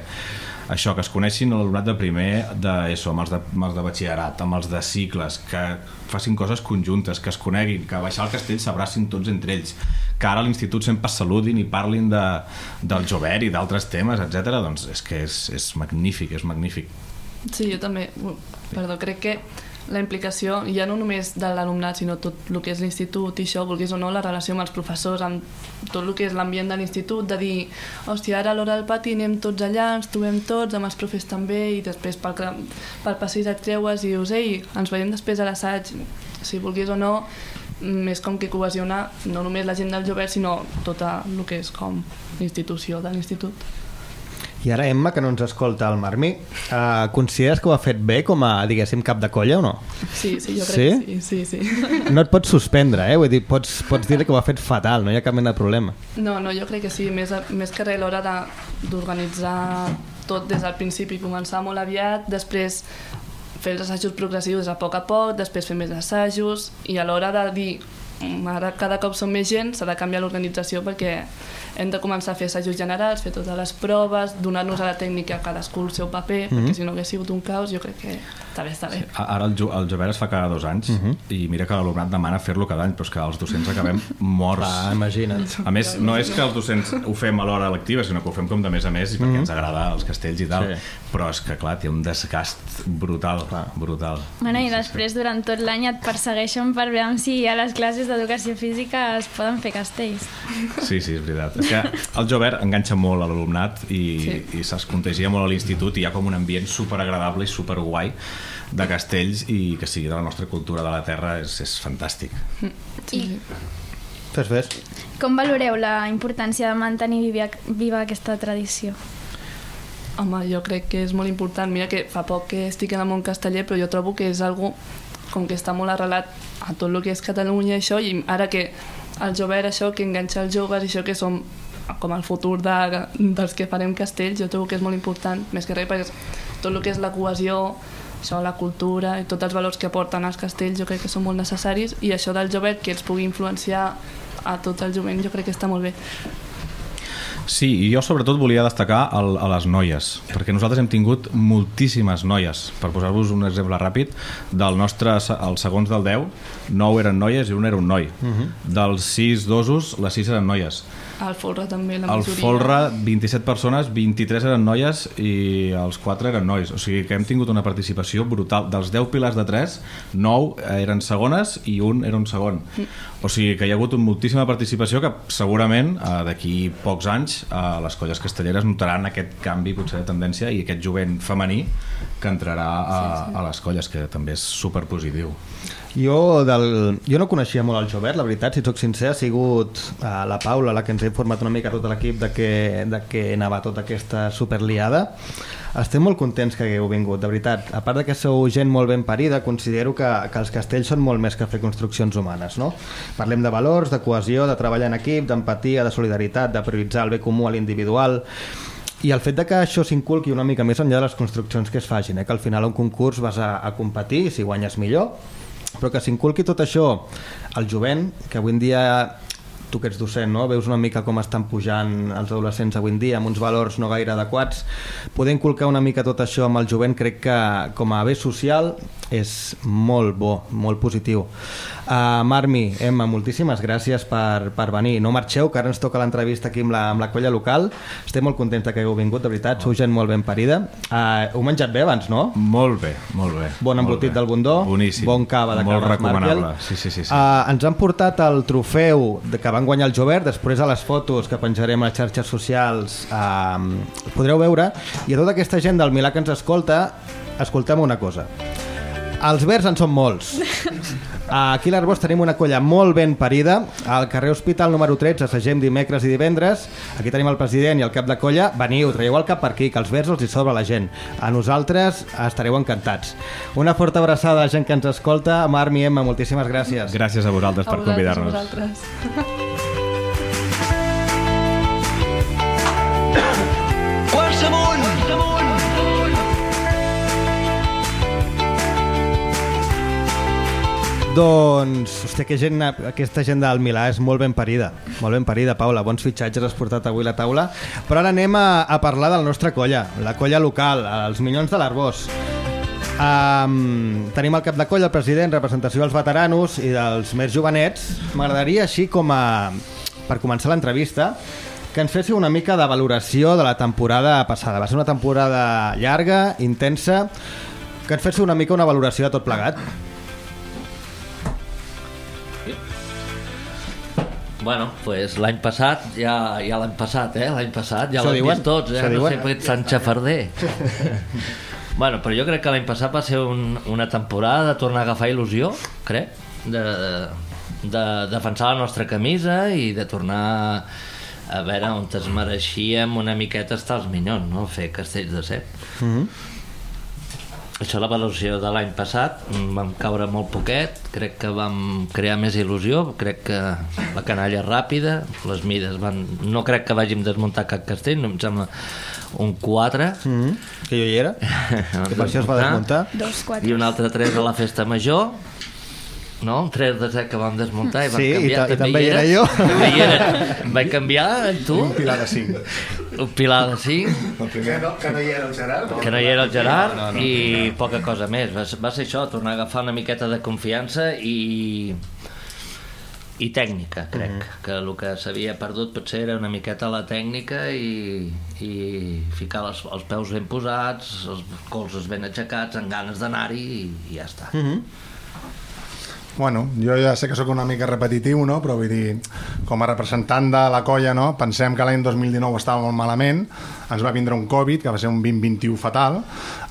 això, que es coneixin l'alumnat de primer d'ESO, amb, els de, amb els de batxillerat, amb els de cicles, que facin coses conjuntes, que es coneguin, que baixar el castell s'abracin tots entre ells, que ara a l'institut sempre saludin i parlin de, del jovert i d'altres temes, etc. doncs és que és, és magnífic, és magnífic. Sí, jo també, perdó, crec que la implicació, ja no només de l'alumnat, sinó tot el que és l'institut i això, vulguis o no, la relació amb els professors, amb tot el que és l'ambient de l'institut, de dir, hòstia, ara a l'hora del pati anem tots allà, ens trobem tots, amb els profes també, i després pel, pel passeig et creues i dius, ei, ens veiem després a l'assaig, si vulguis o no, més com que cohesiona no només la gent del jovert, sinó tota el que és com l'institució de l'institut. I ara Emma, que no ens escolta el Marmí, uh, consideres que ho ha fet bé com a, diguéssim, cap de colla o no? Sí, sí, jo crec Sí? que sí, sí, sí. No et pots suspendre, eh? Vull dir, pots, pots dir que ho ha fet fatal, no hi ha cap mena de problema. No, no, jo crec que sí, més, més que res l'hora de- d'organitzar tot des del principi, començar molt aviat, després fer els assajos progressius a poc a poc, després fer més assajos i a l'hora de dir "Mm, ara cada cop som més gent, s'ha de canviar l'organització perquè hem de començar a fer assajos generals, fer totes les proves, donar-nos a la tècnica a cadascú el seu paper, Mhm. perquè si no hagués sigut un caos jo crec que està bé, està bé. A- Ara el, jo, el Jovert es fa cada dos anys Mhm. i mira que l'alumnat demana fer-lo cada any, però és que els docents acabem morts. Clar, imagina't. A més, no és que els docents ho fem a l'hora lectiva, sinó que ho fem com de més a més i perquè Mhm. ens agrada els castells i tal. Sí. Però és que, clar, té un desgast brutal, brutal. Bueno, i després durant tot l'any et persegueixen per veure si a les classes d'educació física es poden fer castells. Sí, sí, és veritat. És que el Jovert enganxa molt a l'alumnat i, Sí. i se'ls contagia molt a l'institut i hi ha com un ambient superagradable i superguai de castells i que sigui de la nostra cultura de la terra és, és fantàstic. I Fes, fes. com valoreu la importància de mantenir viva, viva aquesta tradició? Home, jo crec que és molt important. Mira que fa poc que estic en el món casteller, però jo trobo que és algo com que està molt arrelat a tot el que és Catalunya i això, i ara que el jovert, això, que enganxa els joves i això que som com el futur de, dels que farem castells, jo trobo que és molt important, més que res, perquè tot el que és la cohesió, això, la cultura i tots els valors que aporten els castells jo crec que són molt necessaris i això del jovent que els pugui influenciar a tot el jovent jo crec que està molt bé. Sí, i jo sobretot volia destacar el, a les noies, perquè nosaltres hem tingut moltíssimes noies. Per posar-vos un exemple ràpid, del nostre, els segons del 10, 9 eren noies i un era un noi. Mhm. Dels 6 dosos, les 6 eren noies. Al Folra també, la Al majoria. Folra, 27 persones, 23 eren noies i els 4 eren nois. O sigui que hem tingut una participació brutal. Dels 10 pilars de 3, 9 eren segones i un era un segon. O sigui que hi ha hagut moltíssima participació que segurament eh, d'aquí pocs anys eh, les colles castelleres notaran aquest canvi potser de tendència i aquest jovent femení que entrarà a, a les colles, que també és superpositiu. Jo, del... jo no coneixia molt el Jovert, la veritat, si sóc sincer, ha sigut uh, la Paula la que ens ha informat una mica tot l'equip de, que, de que anava tota aquesta superliada. Estem molt contents que hagueu vingut, de veritat. A part de que sou gent molt ben parida, considero que, que els castells són molt més que fer construccions humanes, no? Parlem de valors, de cohesió, de treballar en equip, d'empatia, de solidaritat, de prioritzar el bé comú a l'individual, i el fet de que això s'inculqui una mica més enllà de les construccions que es facin, eh? que al final un concurs vas a, a competir si guanyes millor, però que s'inculqui tot això al jovent, que avui en dia tu que ets docent, no? veus una mica com estan pujant els adolescents avui en dia amb uns valors no gaire adequats poder inculcar una mica tot això amb el jovent crec que com a bé social és molt bo, molt positiu uh, Marmi, Emma, moltíssimes gràcies per, per venir, no marxeu que ara ens toca l'entrevista aquí amb la, amb la colla local estem molt contents que hagueu vingut, de veritat sou gent molt ben parida uh, heu menjat bé abans, no? Molt bé, molt bé bon embotit del Bundó, Boníssim. bon cava de Molt recomanable. Markel. Sí, sí, sí, sí. Uh, ens han portat el trofeu de que van guanyar el Jovert, després a les fotos que penjarem a les xarxes socials uh, podreu veure, i a tota aquesta gent del Milà que ens escolta, escoltem una cosa. Els verds en són molts. Aquí a l'Arbós tenim una colla molt ben parida. Al carrer Hospital número 13 assagem dimecres i divendres. Aquí tenim el president i el cap de colla. Veniu, traieu el cap per aquí, que els verds els hi sobra la gent. A nosaltres estareu encantats. Una forta abraçada a la gent que ens escolta. Marmi, Emma, moltíssimes gràcies. Gràcies a vosaltres per convidar-nos. Doncs, hòstia, que gent, aquesta gent del Milà és molt ben parida. Molt ben parida, Paula. Bons fitxatges has portat avui la taula. Però ara anem a, a parlar de la nostra colla, la colla local, els Minyons de l'Arbós. Um, tenim el cap de colla, el president, representació dels veteranos i dels més jovenets. M'agradaria, així com a... per començar l'entrevista, que ens féssiu una mica de valoració de la temporada passada. Va ser una temporada llarga, intensa, que ens féssiu una mica una valoració de tot plegat. Bueno, pues l'any passat, ja, ja l'any passat, eh? L'any passat, ja diuen? vist tots, eh? No sé per tan xafarder. bueno, però jo crec que l'any passat va ser un, una temporada de tornar a agafar il·lusió, crec, de, de defensar la nostra camisa i de tornar a veure on es mereixíem una miqueta estar els minyons, no? Fer castells de set. Mm -hmm. Això la valoració de l'any passat, mm, vam caure molt poquet, crec que vam crear més il·lusió, crec que la canalla ràpida, les mides van... No crec que vàgim desmuntar cap castell, no em sembla un 4. Mm -hmm. Que jo hi era, que per això es va desmuntar. Dos. I un altre 3 a la festa major, no? Un 3 de 7 que vam desmuntar i vam Sí, i canviar. ta- i també hi era jo. També hi era. Vaig canviar, tu? Un pilar de 5. Un pilar de 5. El primer no, que no hi era el Gerard. que no hi era el Gerard no, no, no, i poca cosa més va, va ser això, tornar a agafar una miqueta de confiança i i tècnica, crec mm -hmm. que el que s'havia perdut potser era una miqueta la tècnica i, i ficar les, els peus ben posats els colzes ben aixecats amb ganes d'anar-hi i, i ja està Mm -hmm. Bueno, jo ja sé que sóc una mica repetitiu, no? però vull dir, com a representant de la colla, no? pensem que l'any 2019 estava molt malament, ens va vindre un Covid, que va ser un 2021 fatal,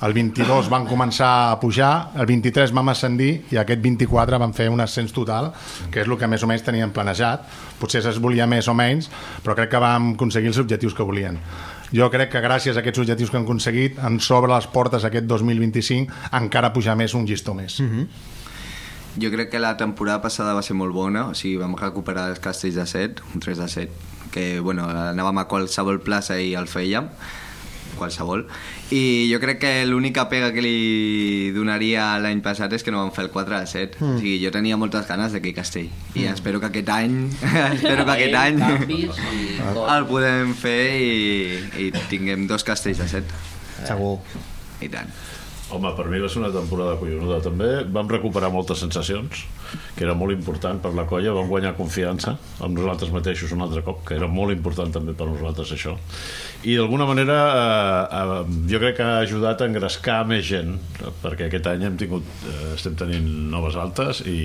el 22 van començar a pujar, el 23 vam ascendir i aquest 24 van fer un ascens total, que és el que més o menys teníem planejat. Potser es volia més o menys, però crec que vam aconseguir els objectius que volien. Jo crec que gràcies a aquests objectius que han aconseguit, ens s'obre les portes aquest 2025 encara pujar més un llistó més. Mm -hmm. Jo crec que la temporada passada va ser molt bona, o sigui, vam recuperar els castells de 7, un 3 de 7, que bueno, anàvem a qualsevol plaça i el fèiem, qualsevol, i jo crec que l'única pega que li donaria l'any passat és que no vam fer el 4 de 7, Mm. o sigui, jo tenia moltes ganes d'aquell castell, i espero que aquest any, espero que aquest any el podem fer i, i tinguem dos castells de 7. Segur. I tant. Home, per mi va ser una temporada collonuda. També vam recuperar moltes sensacions, que era molt important per la colla. Vam guanyar confiança amb nosaltres mateixos un altre cop, que era molt important també per nosaltres això. I d'alguna manera eh, eh, jo crec que ha ajudat a engrescar més gent, perquè aquest any hem tingut, eh, estem tenint noves altes i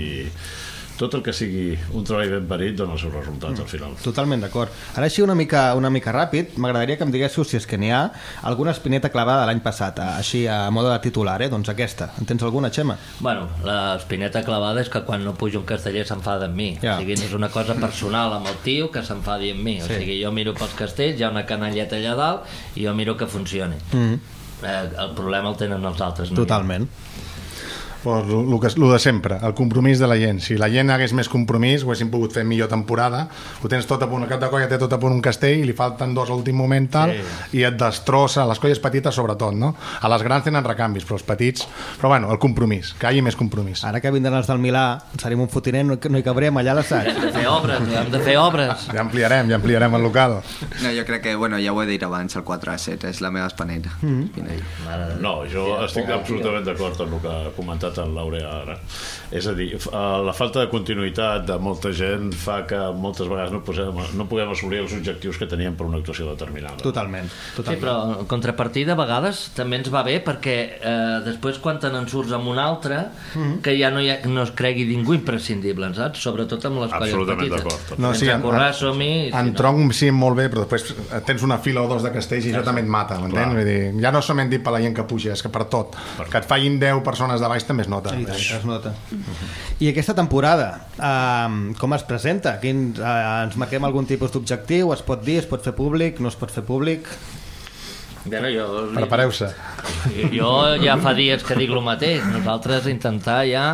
tot el que sigui un treball ben parit dona els seus resultats al final. Totalment d'acord. Ara així una mica, una mica ràpid, m'agradaria que em diguéssiu si és que n'hi ha alguna espineta clavada de l'any passat, a- així a moda de titular, eh? doncs aquesta. En tens alguna, Xema? Bueno, l'espineta clavada és que quan no pujo un casteller s'enfada amb mi. Ja. O sigui, no és una cosa personal amb el tio que s'enfadi amb mi. O Sí. sigui, jo miro pels castells, hi ha una canalleta allà dalt i jo miro que funcioni. Mm Eh, el problema el tenen els altres. No jo. Totalment. Pues, el, que, lo de sempre, el compromís de la gent. Si la gent hagués més compromís, ho haguéssim pogut fer millor temporada. Ho tens tot a punt, cap de colla té tot a punt un castell, i li falten dos a l'últim moment tal, Sí. i et destrossa, les colles petites sobretot, no? A les grans tenen recanvis, però els petits... Però bueno, el compromís, que hi hagi més compromís. Ara que vindran els del Milà, serem un fotinent, no, no hi cabrem allà a l'assaig. Hem de fer obres, hem de fer obres. Ja ampliarem, ja ampliarem el local. No, jo crec que, bueno, ja ho he dit abans, el 4 a 7 és la meva espaneta. Mm -hmm. No, jo estic absolutament d'acord amb el que ha comentat en Laurea ara. És a dir, eh, la falta de continuïtat de molta gent fa que moltes vegades no, posem, no puguem assolir els objectius que teníem per una actuació determinada. Totalment. Sí, però en contrapartida a vegades també ens va bé perquè eh, després quan te n'en surts amb un altre Mhm. que ja no, hi ha, no es cregui ningú imprescindible, saps? Sobretot amb les colles Absolutament petites. d'acord. No, sí, en, Corrar, som-hi... en tronc sí, molt bé, però després tens una fila o dos de castells i això també et mata, m'entens? Clar. Vull dir, ja no solament dit per la gent que puja, és que per tot. Que et fallin 10 persones de baix també es nota. I tant, es nota. I aquesta temporada, eh, com es presenta? Quin, eh, ens marquem algun tipus d'objectiu? Es pot dir, es pot fer públic, no es pot fer públic? Bueno, jo, Prepareu-se. jo ja fa dies que dic el mateix. Nosaltres intentar ja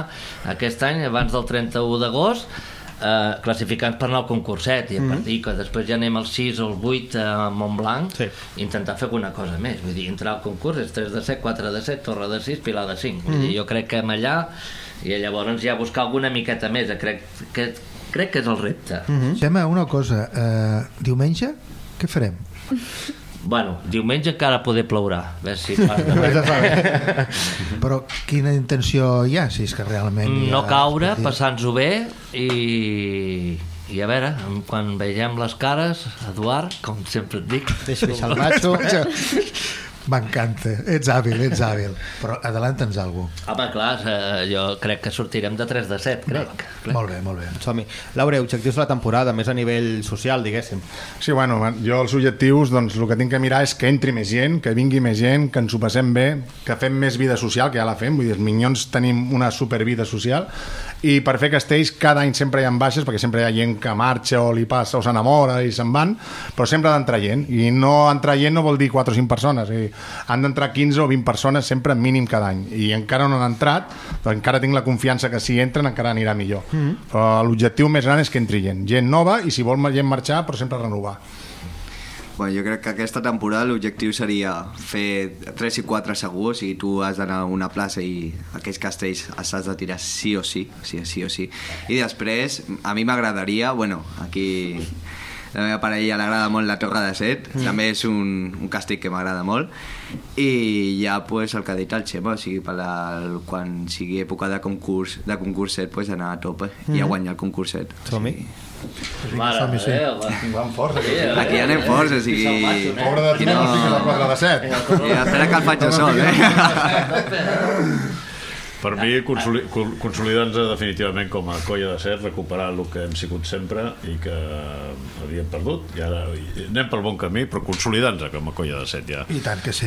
aquest any, abans del 31 d'agost, eh, classificants per anar al concurset i a partir que després ja anem al 6 o al 8 a Montblanc Sí. intentar fer alguna cosa més. Vull dir, entrar al concurs és 3 de 7, 4 de 7 Torre de 6, Pilar de 5 vull dir, jo crec que allà i llavors ja buscar alguna miqueta més. Eh, crec que, crec que és el repte. Xema, una cosa, eh, diumenge què farem? bueno, diumenge encara poder plourà a veure si passa Però quina intenció hi ha, si és que realment... hi ha- no caure, passar-nos-ho bé i, i a veure, quan vegem les cares, Eduard, com sempre et dic, Deixa deixar el matxo. M'encanta, ets hàbil, ets hàbil. Però adelanta'ns alguna cosa. home, clar, eh, jo crec que sortirem de 3 de 7, crec. Molt bé, molt bé. Som-hi. Laura, objectius de la temporada, més a nivell social, diguéssim. Sí, bueno, jo els objectius, doncs el que tinc que mirar és que entri més gent, que vingui més gent, que ens ho passem bé, que fem més vida social, que ja la fem, vull dir, els minyons tenim una supervida social, i per fer castells cada any sempre hi ha baixes, perquè sempre hi ha gent que marxa o li passa o s'enamora i se'n van, però sempre ha d'entrar gent, i no entrar gent no vol dir 4 o 5 persones, dir, han d'entrar 15 o 20 persones sempre mínim cada any, i encara no han entrat, però encara tinc la confiança que si entren encara anirà millor. Mm -hmm. Però l'objectiu més gran és que entri gent, gent nova, i si vol gent marxar, però sempre renovar. Bueno, jo crec que aquesta temporada l'objectiu seria fer 3 i 4 segur, o sigui, tu has d'anar a una plaça i aquells castells els has de tirar sí o sí, sí, sí o sí. I després, a mi m'agradaria, bueno, aquí la meva parella l'agrada molt la Torre de Set, mm. també és un, un castell que m'agrada molt, i ja pues, el que ha dit el Xema, o sigui, per el, quan sigui època de concurs, de concurset, pues, anar a tope mm. i a guanyar el concurset. Som-hi. Mare de. Déu, Van forts, Sí, eh? Aquí anem forts, o sigui... Eh? Pobre de tu, no fica la 4 de 7. I espera que el faig jo sol, eh? Per mi, consolidar-nos definitivament com a colla de set, recuperar el que hem sigut sempre i que havíem perdut. I ara anem pel bon camí, però consolidar-nos com a colla de set ja. I tant que sí.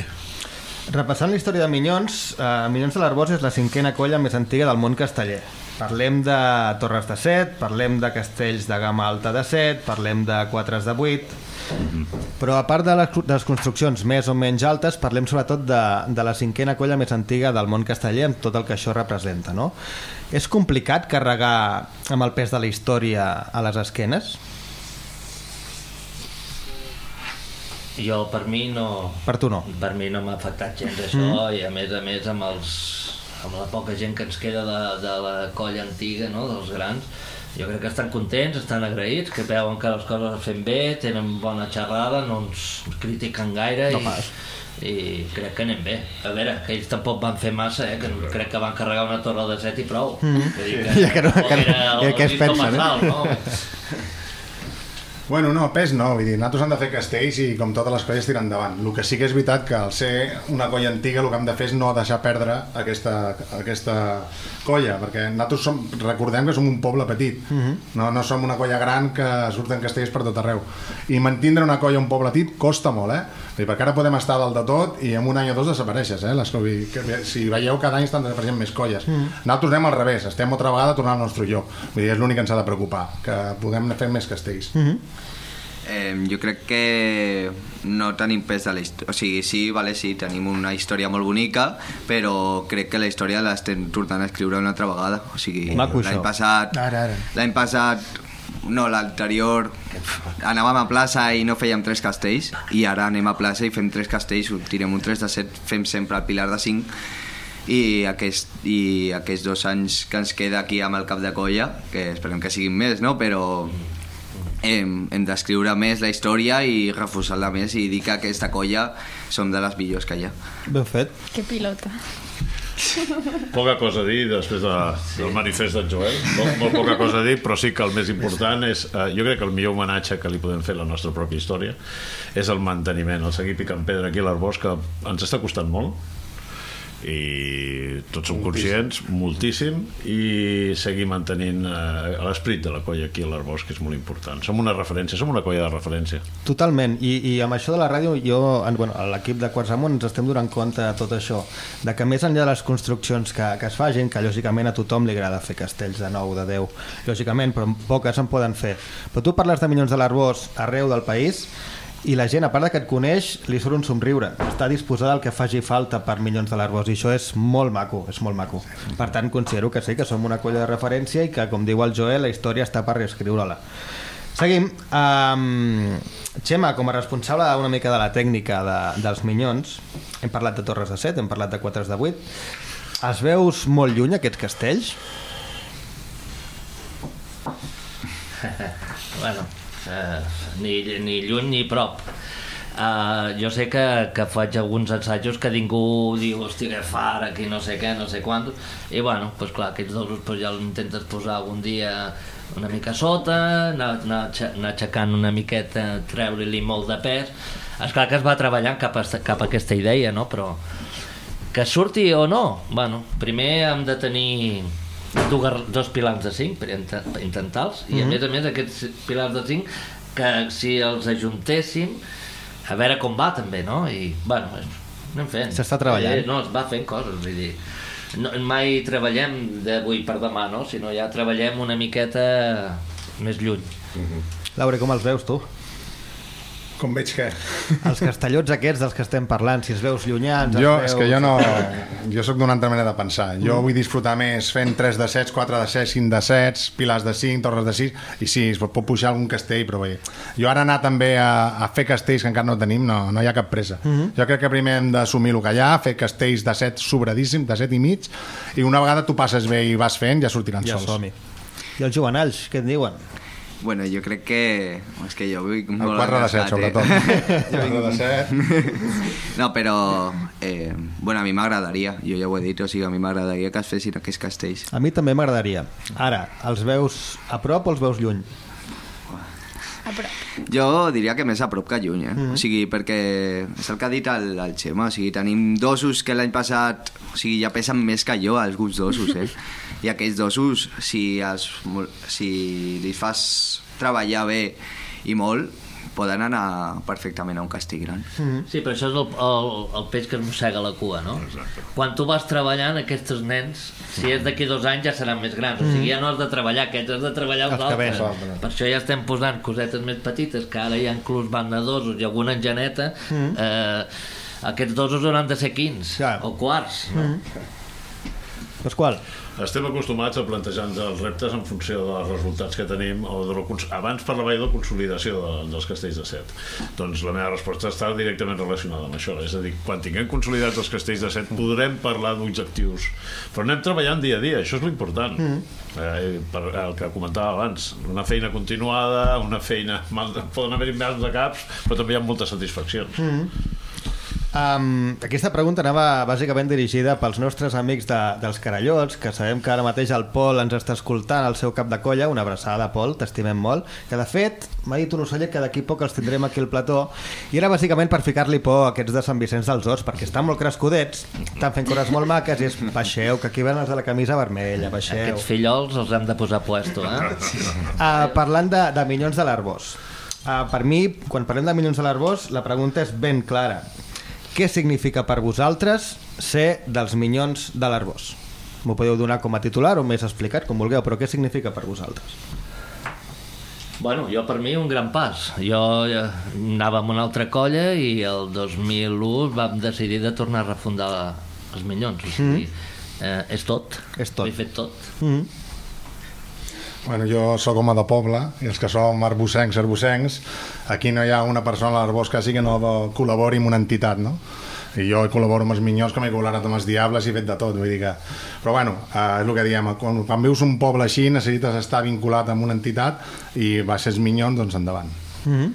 Repassant la història de Minyons, eh, Minyons de l'Arbós és la cinquena colla més antiga del món casteller. Parlem de Torres de Set, parlem de castells de gamma alta de Set, parlem de quatres de 8, però a part de les, de les construccions més o menys altes, parlem sobretot de, de la cinquena colla més antiga del món casteller amb tot el que això representa, no? És complicat carregar amb el pes de la història a les esquenes? Jo, per mi, no... Per tu no. Per mi no m'ha afectat gens això mm. i a més a més amb els amb la poca gent que ens queda de, de la colla antiga, no? dels grans, jo crec que estan contents, estan agraïts, que veuen que les coses es fem bé, tenen bona xerrada, no ens critiquen gaire No i, pas. i crec que anem bé. A veure, que ells tampoc van fer massa, eh? que crec que van carregar una torre de set i prou. Mm. Vull dir Ja que no- que no- era el que es pensen, eh? No? Bueno, no, pes no, vull dir, nosaltres hem de fer castells i com totes les colles tirar endavant. El que sí que és veritat que al ser una colla antiga el que hem de fer és no deixar perdre aquesta, aquesta colla, perquè nosaltres som, recordem que som un poble petit, Mhm. no, no som una colla gran que surten castells per tot arreu. I mantindre una colla un poble petit costa molt, eh? Vull dir, perquè ara podem estar dalt de tot i en un any o dos desapareixes, eh? Les, que, si veieu, cada any estan desapareixent més colles. Mhm. Nosaltres anem al revés, estem altra vegada tornant al nostre lloc. Vull dir, és l'únic que ens ha de preocupar, que puguem fer més castells. Eh, jo crec que no tenim pes de la història. O sigui, sí, vale, sí, tenim una història molt bonica, però crec que la història l'estem tornant a escriure una altra vegada. O sigui, l'any passat... L'any passat no, l'anterior anàvem a plaça i no fèiem tres castells i ara anem a plaça i fem tres castells tirem un 3 de 7, fem sempre el pilar de 5 i, aquest, i aquests dos anys que ens queda aquí amb el cap de colla que esperem que siguin més no? però hem, hem d'escriure més la història i reforçar-la més i dir que aquesta colla som de les millors que hi ha Ben fet. Que pilota. Poca cosa a dir després de, del manifest d'en Joel, molt, molt poca cosa a dir, però sí que el més important és, eh, jo crec que el millor homenatge que li podem fer a la nostra pròpia història és el manteniment, el seguir picant pedra aquí a l'Arbós, que ens està costant molt, i tots som conscients, moltíssim, i seguir mantenint eh, l'esperit de la colla aquí a l'Arbós, que és molt important. Som una referència, som una colla de referència. Totalment, i, i amb això de la ràdio jo, en- bueno, l'equip de Quarts Amunt ens estem donant compte de tot això, de que més enllà de les construccions que, que es facin, que lògicament a tothom li agrada fer castells de 9, de 10, lògicament, però poques en poden fer. Però tu parles de Minyons de l'Arbós arreu del país i la gent, a part de que et coneix, li surt un somriure. Està disposada al que faci falta per Minyons de l'Arbós i això és molt maco, és molt maco. Per tant, considero que sí, que som una colla de referència i que, com diu el Joel, la història està per reescriure-la. Seguim. Um, Xema, com a responsable una mica de la tècnica de, dels Minyons, hem parlat de Torres de 7, hem parlat de 4 de 8. Els veus molt lluny, aquests castells? bueno, eh, ni, ni lluny ni prop. Uh, jo sé que, que faig alguns assajos que ningú diu, hòstia, que far, aquí no sé què, no sé quant, i bueno, doncs clar, aquests dosos pues, ja els intentes posar algun dia una mica sota, anar, anar, anar aixecant una miqueta, treure-li molt de pes. És clar que es va treballant cap a, cap a aquesta idea, no? Però que surti o no, bueno, primer hem de tenir dues, dos pilars de 5 per inten- per intentar-los i a Mhm. més a més aquests pilars de 5 que si els ajuntéssim a veure com va també, no? I bueno, anem fent. S'està treballant. Eh, no, es va fent coses, vull dir no, mai treballem d'avui per demà, no? Sinó ja treballem una miqueta més lluny. Laura, com els veus tu? Com veig que... Els castellots aquests dels que estem parlant, si els veus llunyans... Jo, els és veus... que jo no... Jo sóc d'una altra manera de pensar. Jo Mm. vull disfrutar més fent 3 de 7, 4 de 7, 5 de 7, pilars de 5, torres de 6, i sí, es pot, pujar algun castell, però bé. Jo ara anar també a, a fer castells que encara no tenim, no, no hi ha cap pressa. Mhm. Jo crec que primer hem d'assumir el que hi ha, fer castells de 7 sobradíssim, de 7 i mig, i una vegada tu passes bé i vas fent, ja sortiran Ja sols. som-hi. I els jovenalls, què et diuen? Bueno, jo crec que... És que jo vull El molt 4 de 7, engrescat, sobretot. El 4 de 7. No, però... Eh, bueno, a mi m'agradaria, jo ja ho he dit, o sigui, a mi m'agradaria que es fessin aquests castells. A mi també m'agradaria. Ara, els veus a prop o els veus lluny? A prop. Jo diria que més a prop que lluny, eh? Mhm. O sigui, perquè és el que ha dit el, el Xema, o sigui, tenim dosos que l'any passat, o sigui, ja pesen més que jo, alguns dosos, eh? I aquests dosos, si, els, si li fas treballar bé i molt, poden anar perfectament a un castell gran. Sí, però això és el, el, el peix que es mossega la cua, no? Quan tu vas treballant, aquests nens, si és d'aquí dos anys ja seran més grans. O sigui, ja no has de treballar aquests, has de treballar els, Els altres. venen. Per això ja estem posant cosetes més petites, que ara ja inclús van de dosos i alguna engeneta. Mm. Eh, aquests dosos hauran de ser quins o quarts. No? Pasqual. Estem acostumats a plantejar-nos els reptes en funció dels resultats que tenim o de lo, abans parlava de consolidació de, dels castells de set. Doncs la meva resposta està directament relacionada amb això. És a dir, quan tinguem consolidats els castells de set podrem parlar d'objectius però anem treballant dia a dia, això és l'important eh, per el que comentava abans una feina continuada una feina, mal, poden haver-hi mals de caps però també hi ha moltes satisfaccions Um, aquesta pregunta anava bàsicament dirigida pels nostres amics de, dels Carallots, que sabem que ara mateix el Pol ens està escoltant al seu cap de colla, una abraçada, Pol, t'estimem molt, que de fet m'ha dit un ocellet que d'aquí poc els tindrem aquí al plató, i era bàsicament per ficar-li por a aquests de Sant Vicenç dels Horts, perquè estan molt crescudets, estan fent coses molt maques, i és, baixeu, que aquí ven els de la camisa vermella, baixeu. Aquests fillols els hem de posar puesto, eh? Uh, parlant de, de Minyons de l'Arbós. Uh, per mi, quan parlem de Minyons de l'Arbós, la pregunta és ben clara. Què significa per vosaltres ser dels Minyons de l'Arbós? M'ho podeu donar com a titular o més explicat, com vulgueu, però què significa per vosaltres? Bueno, jo per mi un gran pas. Jo eh, anava amb una altra colla i el 2001 vam decidir de tornar a refundar la, els Minyons. O sigui, eh, és tot. És tot. Ho he fet tot. Mm -hmm. Bueno, jo sóc home de poble i els que som arbossencs, arbossencs, aquí no hi ha una persona a l'arbós quasi que no col·labori amb una entitat, no? I jo col·laboro amb els minyons, com he col·laborat amb els diables i fet de tot, vull dir que... Però bueno, eh, és el que diem, quan, quan vius un poble aixi necessites estar vinculat amb una entitat i va ser els minyons, doncs endavant. Mm -hmm.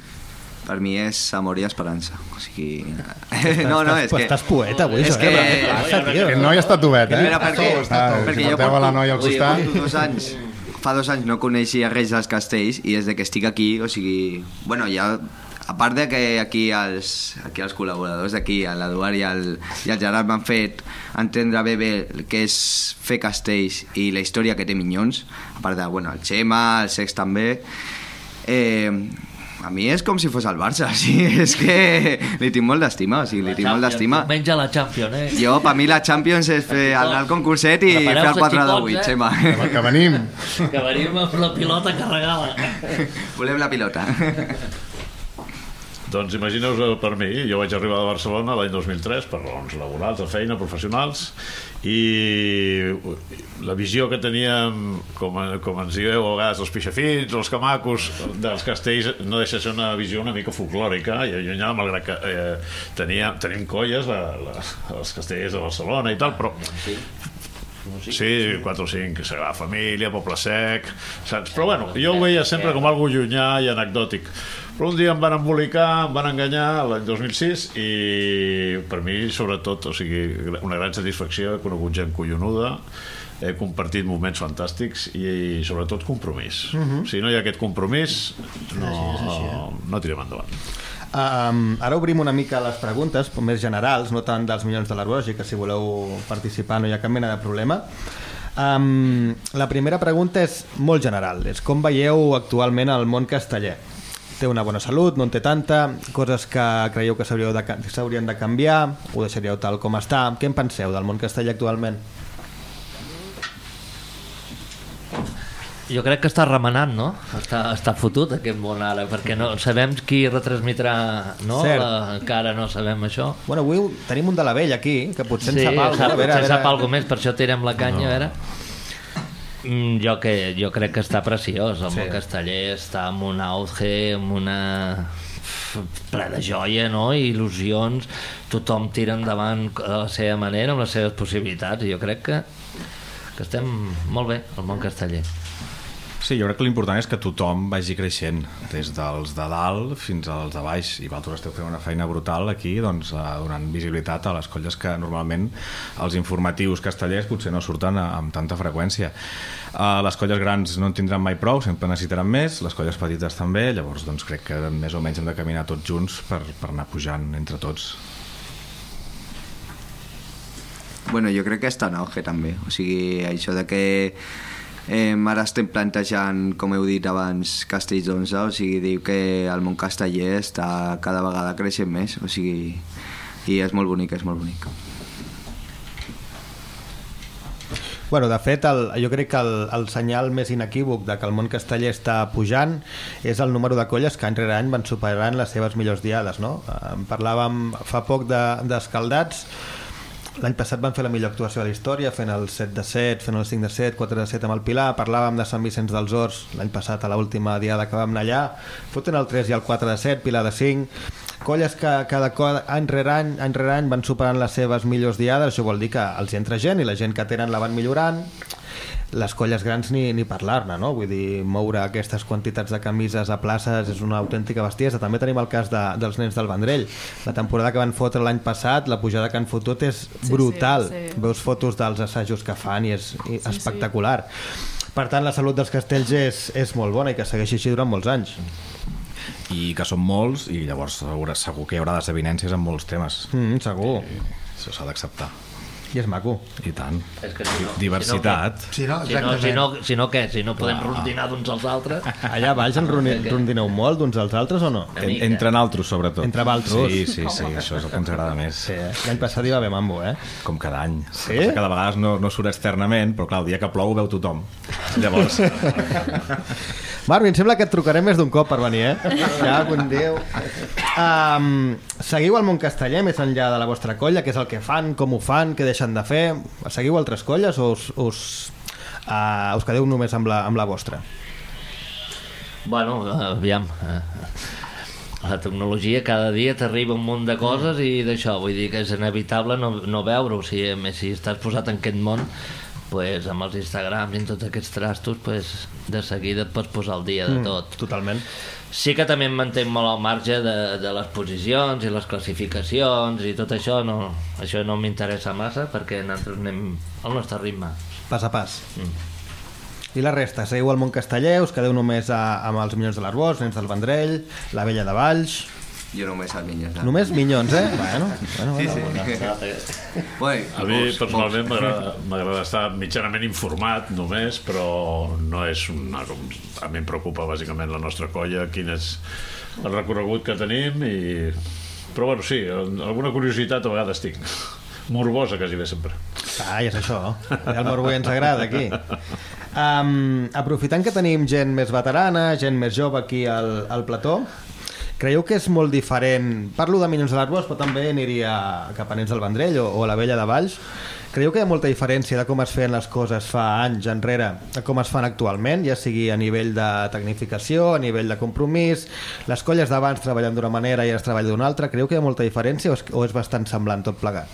Per mi és amor i esperança. O sigui... no, no, és que... estàs poeta avui, És Joel, que... passa, tio? Aquest noi està obert, eh? Mira, perquè, Ah, perquè si jo porteu a la noia al costat... porto dos anys fa dos anys no coneixia res dels castells i des de que estic aquí, o sigui, bueno, ja a part de que aquí els, aquí els col·laboradors d'aquí, l'Eduard i, el, i el Gerard m'han fet entendre bé bé el que és fer castells i la història que té Minyons, a part de, bueno, el Xema, el Sex també, eh, a mi és com si fos el Barça, o sigui, és que li tinc molt d'estima, o sigui, li tinc molt d'estima. Menja la Champions, eh? Jo, per mi la Champions és fer anar al concurset i fer el Prepareu-se, 4 de xicots, 8, eh? Xema. Que venim. Que venim amb la pilota carregada. Volem la pilota. Doncs imagineu-vos per mi, jo vaig arribar a Barcelona l'any 2003 per raons laborals, de feina, professionals i la visió que teníem com, com ens dieu a vegades els pixafins, els camacos dels castells no deixa de ser una visió una mica folclòrica i allunyada malgrat que eh, tenia, tenim colles la, la, els castells de Barcelona i tal però Sí, 4 o 5, Sagrada Família, Poble Sec, saps? Però bueno, jo ho veia sempre com algo llunyà i anecdòtic. Però un dia em van embolicar, em van enganyar l'any 2006 i per mi, sobretot, o sigui, una gran satisfacció, he conegut gent collonuda, he compartit moments fantàstics i sobretot compromís. Mhm. Si no hi ha aquest compromís, no, no tirem endavant. Um, ara obrim una mica les preguntes, més generals, no tant dels milions de l'Arbós, i que si voleu participar no hi ha cap mena de problema. Um, la primera pregunta és molt general, és com veieu actualment el món casteller? Té una bona salut, no en té tanta, coses que creieu que s'hauríeu de s'haurien de canviar, ho deixaríeu tal com està. Què en penseu del món casteller actualment? Jo crec que està remenant, no? Està, està fotut aquest món ara, perquè no sabem qui retransmitrà, no? Cert. La, encara no sabem això. Bueno, avui tenim un de la vell aquí, que potser sí, en sap alguna cosa. Potser veure... sap alguna més, per això tirem la canya, a veure. Mm, jo, que, jo crec que està preciós, el Sí. món casteller està en un auge, en una ple de joia, no? I il·lusions, tothom tira endavant a la seva manera, amb les seves possibilitats, i jo crec que, que estem molt bé, al món casteller. Sí, jo crec que l'important és que tothom vagi creixent, des dels de dalt fins als de baix, i vosaltres esteu fent una feina brutal aquí, doncs, eh, donant visibilitat a les colles que normalment els informatius castellers potser no surten amb tanta freqüència. Uh, les colles grans no en tindran mai prou, sempre necessitaran més, les colles petites també, llavors doncs, crec que més o menys hem de caminar tots junts per, per anar pujant entre tots. Bueno, jo crec que està en auge també. O sigui, això de que eh, ara estem plantejant, com heu dit abans, Castells d'Onze, o sigui, diu que el món casteller està cada vegada creixent més, o sigui, i és molt bonic, és molt bonic. Bueno, de fet, el, jo crec que el, el senyal més inequívoc de que el món casteller està pujant és el número de colles que any rere any van superant les seves millors diades, no? Eh, parlàvem fa poc de- d'escaldats, L'any passat van fer la millor actuació de la història, fent el 7 de 7, fent el 5 de 7, 4 de 7 amb el Pilar. Parlàvem de Sant Vicenç dels Horts l'any passat, a l'última diada que vam anar allà. Foten el 3 i el 4 de 7, Pilar de 5. Colles que cada any rere any, any rere any van superant les seves millors diades, això vol dir que els entra gent i la gent que tenen la van millorant. Les colles grans ni, ni parlar-ne, no? Vull dir, moure aquestes quantitats de camises a places és una autèntica bestiesa. També tenim el cas de, dels nens del Vendrell. La temporada que van fotre l'any passat, la pujada que han fotut és Sí, brutal. sí, sí. Veus fotos dels assajos que fan i és i espectacular. Per tant, la salut dels castells és, és molt bona i que segueixi així durant molts anys. I que són molts, i llavors segur, segur que hi haurà desavinences en molts temes. Mm, segur. S'ha d'acceptar. I és maco. I tant. És que si no, Diversitat. Si no, Si no, si no, si no què? Si no podem rondinar d'uns als altres... Allà a baix en roni- rondineu molt d'uns als altres o no? En, entre naltros, sobretot. Entre valtros. Sí, sí, sí, això és el que ens agrada més. Sí, eh? L'any passat hi va haver mambo, eh? Com cada any. Sí? Cada vegada no, no surt externament, però clar, el dia que plou ho veu tothom. Llavors, Marvin, sembla que et trucarem més d'un cop per venir, eh? Ja, bon Déu. Um, seguiu el món casteller més enllà de la vostra colla? Què és el que fan? Com ho fan? Què deixen de fer? Seguiu altres colles o us, us, uh, us quedeu només amb la, amb la vostra? Bueno, aviam... eh, La tecnologia cada dia t'arriba un munt de coses i d'això, vull dir que és inevitable no, no veure-ho. Si, a més, si estàs posat en aquest món, pues, amb els Instagrams i tots aquests trastos, pues, de seguida et pots posar al dia de Mm, tot. Totalment. Sí que també em mantenc molt al marge de, de les posicions i les classificacions i tot això, no, això no m'interessa massa perquè nosaltres anem al nostre ritme. Pas a pas. Mm. I la resta? Seguiu el món casteller? Us quedeu només a, amb els Minyons de l'Arbós, Nens del Vendrell, la Vella de Valls... Jo només el minyons. eh? Només Minyons, eh? Bueno, bueno, Sí, bueno, sí. bueno. Bueno, A mi personalment m'agrada estar mitjanament informat només, però no és una... A mi em preocupa bàsicament la nostra colla, quin és el recorregut que tenim i... Però bueno, sí, alguna curiositat a vegades tinc. Morbosa quasi bé sempre. Ah, ja és això. El morbo ja ens agrada, aquí. Um, aprofitant que tenim gent més veterana, gent més jove aquí al, al plató, creieu que és molt diferent... Parlo de Minyons de l'Arbós, però també aniria cap a Nens del Vendrell o, o a la Vella de Valls. Creieu que hi ha molta diferència de com es feien les coses fa anys enrere a com es fan actualment, ja sigui a nivell de tecnificació, a nivell de compromís, les colles d'abans treballen d'una manera i es treballa d'una altra, creieu que hi ha molta diferència o és, o és bastant semblant tot plegat?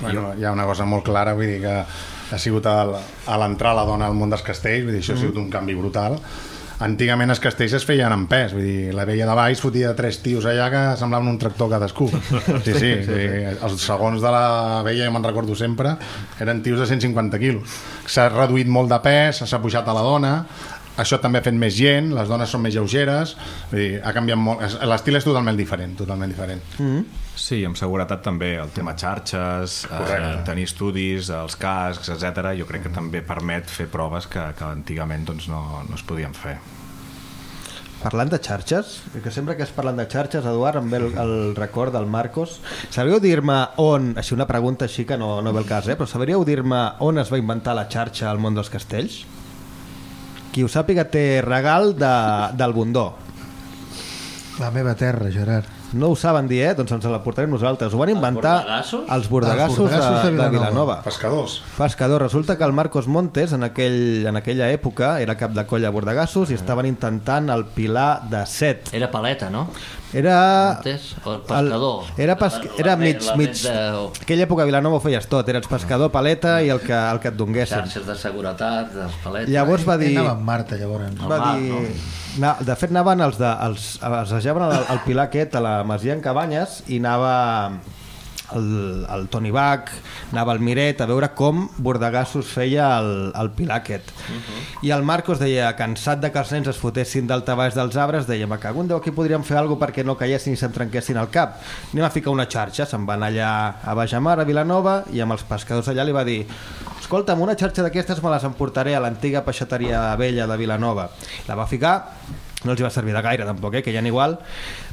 Bueno, hi ha una cosa molt clara, vull dir que ha sigut a l'entrar la dona al món dels castells, vull dir, això ha sigut un canvi brutal. Antigament els castells es feien en pes, vull dir, la vella de baix fotia tres tios allà que semblaven un tractor cadascú. Sí, sí, sí, els segons de la vella, jo me'n recordo sempre, eren tios de 150 quilos. S'ha reduït molt de pes, s'ha pujat a la dona, això també ha fet més gent, les dones són més lleugeres, dir, ha canviat molt, l'estil és totalment diferent, totalment diferent. Sí, amb seguretat també el tema xarxes, eh, tenir estudis, els cascs, etc. jo crec que també permet fer proves que, que antigament doncs, no, no es podien fer. Parlant de xarxes, que sempre que es parlen de xarxes, Eduard, em ve el, el record del Marcos. Sabríeu dir-me on, així una pregunta així que no, no ve el cas, eh? però sabríeu dir-me on es va inventar la xarxa al món dels castells? Qui ho sàpiga té regal de, del Bundó. La meva terra, Gerard. No ho saben dir, eh? Doncs ens la portarem nosaltres. Ho van inventar bordegassos? els bordegassos, Els bordegassos de, de de Vilanova. Pescadors. Pescador. Resulta que el Marcos Montes en, aquell, en aquella època era cap de colla bordegassos i estaven intentant el pilar de set. Era paleta, no? Era... Montes? O el pescador? El, era, La- era la- mig... la mig de- aquella època a Vilanova ho feies tot, eres pescador, paleta i el que, el que et donguessin. Xarxes de seguretat, dels paletes... Llavors va dir... Anava amb Marta, llavors. Va Normal, dir... Na, de fet, anaven els de... Els, els assajaven al, al Pilar aquest, a la Masia en Cabanyes, i anava el, el Toni Bach, anava el Miret a veure com Bordegassos feia el, el Pilar aquest. I el Marcos deia, cansat de que els nens es fotessin del baix dels arbres, deia, me cago en Déu, aquí podríem fer alguna perquè no caiessin i se'n trenquessin el cap. Anem a ficar una xarxa, se'n van allà a Bajamar, a Vilanova, i amb els pescadors allà li va dir escolta'm, una xarxa d'aquestes me les emportaré a l'antiga peixateria vella de Vilanova. La va ficar, no els va servir de gaire tampoc, eh, que ha igual,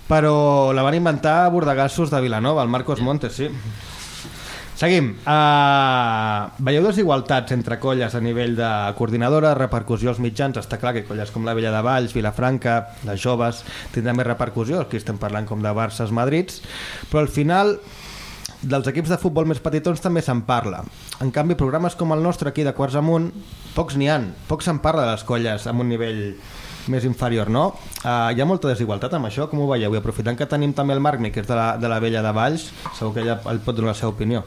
però la van inventar a Bordegassos de Vilanova, el Marcos Montes, sí. Seguim. Uh, veieu desigualtats entre colles a nivell de coordinadora, repercussió als mitjans? Està clar que colles com la Vella de Valls, Vilafranca, les joves, tindran més repercussió, aquí estem parlant com de Barça, Madrids, però al final dels equips de futbol més petitons també se'n parla. En canvi, programes com el nostre aquí de Quarts Amunt, pocs n'hi han. Pocs se'n parla de les colles amb un nivell més inferior, no? Uh, hi ha molta desigualtat amb això, com ho veieu? I aprofitant que tenim també el Marc, que és de la, de la Vella de Valls, segur que ella ell pot donar la seva opinió.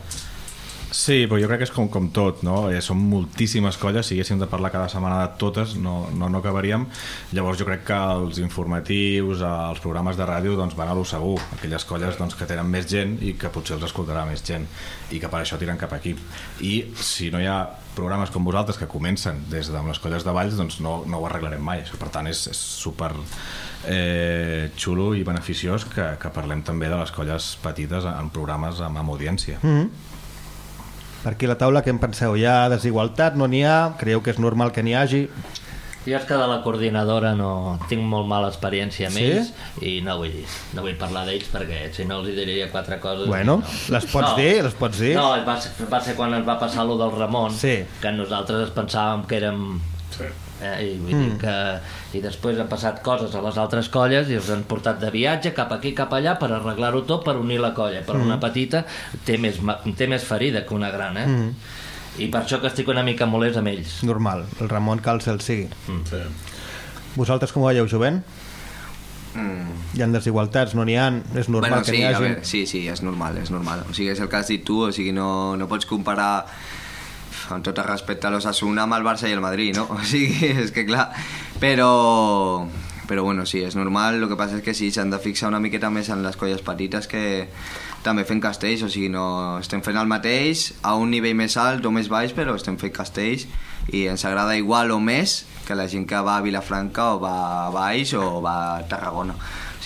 Sí, però jo crec que és com, com tot, no? Eh, són moltíssimes colles, si haguéssim de parlar cada setmana de totes no, no, no acabaríem. Llavors jo crec que els informatius, els programes de ràdio doncs van a lo segur, aquelles colles doncs, que tenen més gent i que potser els escoltarà més gent i que per això tiren cap aquí. I si no hi ha programes com vosaltres que comencen des de les colles de Valls, doncs no, no ho arreglarem mai. Això, per tant, és, és super eh, xulo i beneficiós que, que parlem també de les colles petites en programes amb, amb audiència. Mm -hmm. Per aquí la taula, què en penseu? Hi ha desigualtat? No n'hi ha? Creieu que és normal que n'hi hagi? Jo és que de la coordinadora no tinc molt mala experiència amb Sí? ells i no vull, no vull parlar d'ells perquè si no els hi diria quatre coses Bueno, no. les pots dir, les pots dir. No, va ser, va ser quan ens va passar lo del Ramon Sí. que nosaltres pensàvem que érem eh, i, vull Mm. dir que, i després han passat coses a les altres colles i els han portat de viatge cap aquí cap allà per arreglar-ho tot per unir la colla però Mm. una petita té més, té més ferida que una gran eh? Mm. i per això que estic una mica molest amb ells Normal, el Ramon que el cel sigui. Mm. Sí. Vosaltres com ho veieu, jovent? Mm. Hi ha desigualtats, no n'hi ha, és normal bueno, que sí, n'hi a hagi. veure, sí, sí, és normal, és normal. O sigui, és el que has dit tu, o sigui, no, no pots comparar amb tot el respecte a l'Osasuna amb el Barça i el Madrid, no? O sigui, és que clar, però, però bueno, sí, és normal, el que passa és que sí, s'han de fixar una miqueta més en les colles petites que també fent castells, o sigui, no estem fent el mateix a un nivell més alt o més baix, però estem fent castells i ens agrada igual o més que la gent que va a Vilafranca o va a Baix o va a Tarragona.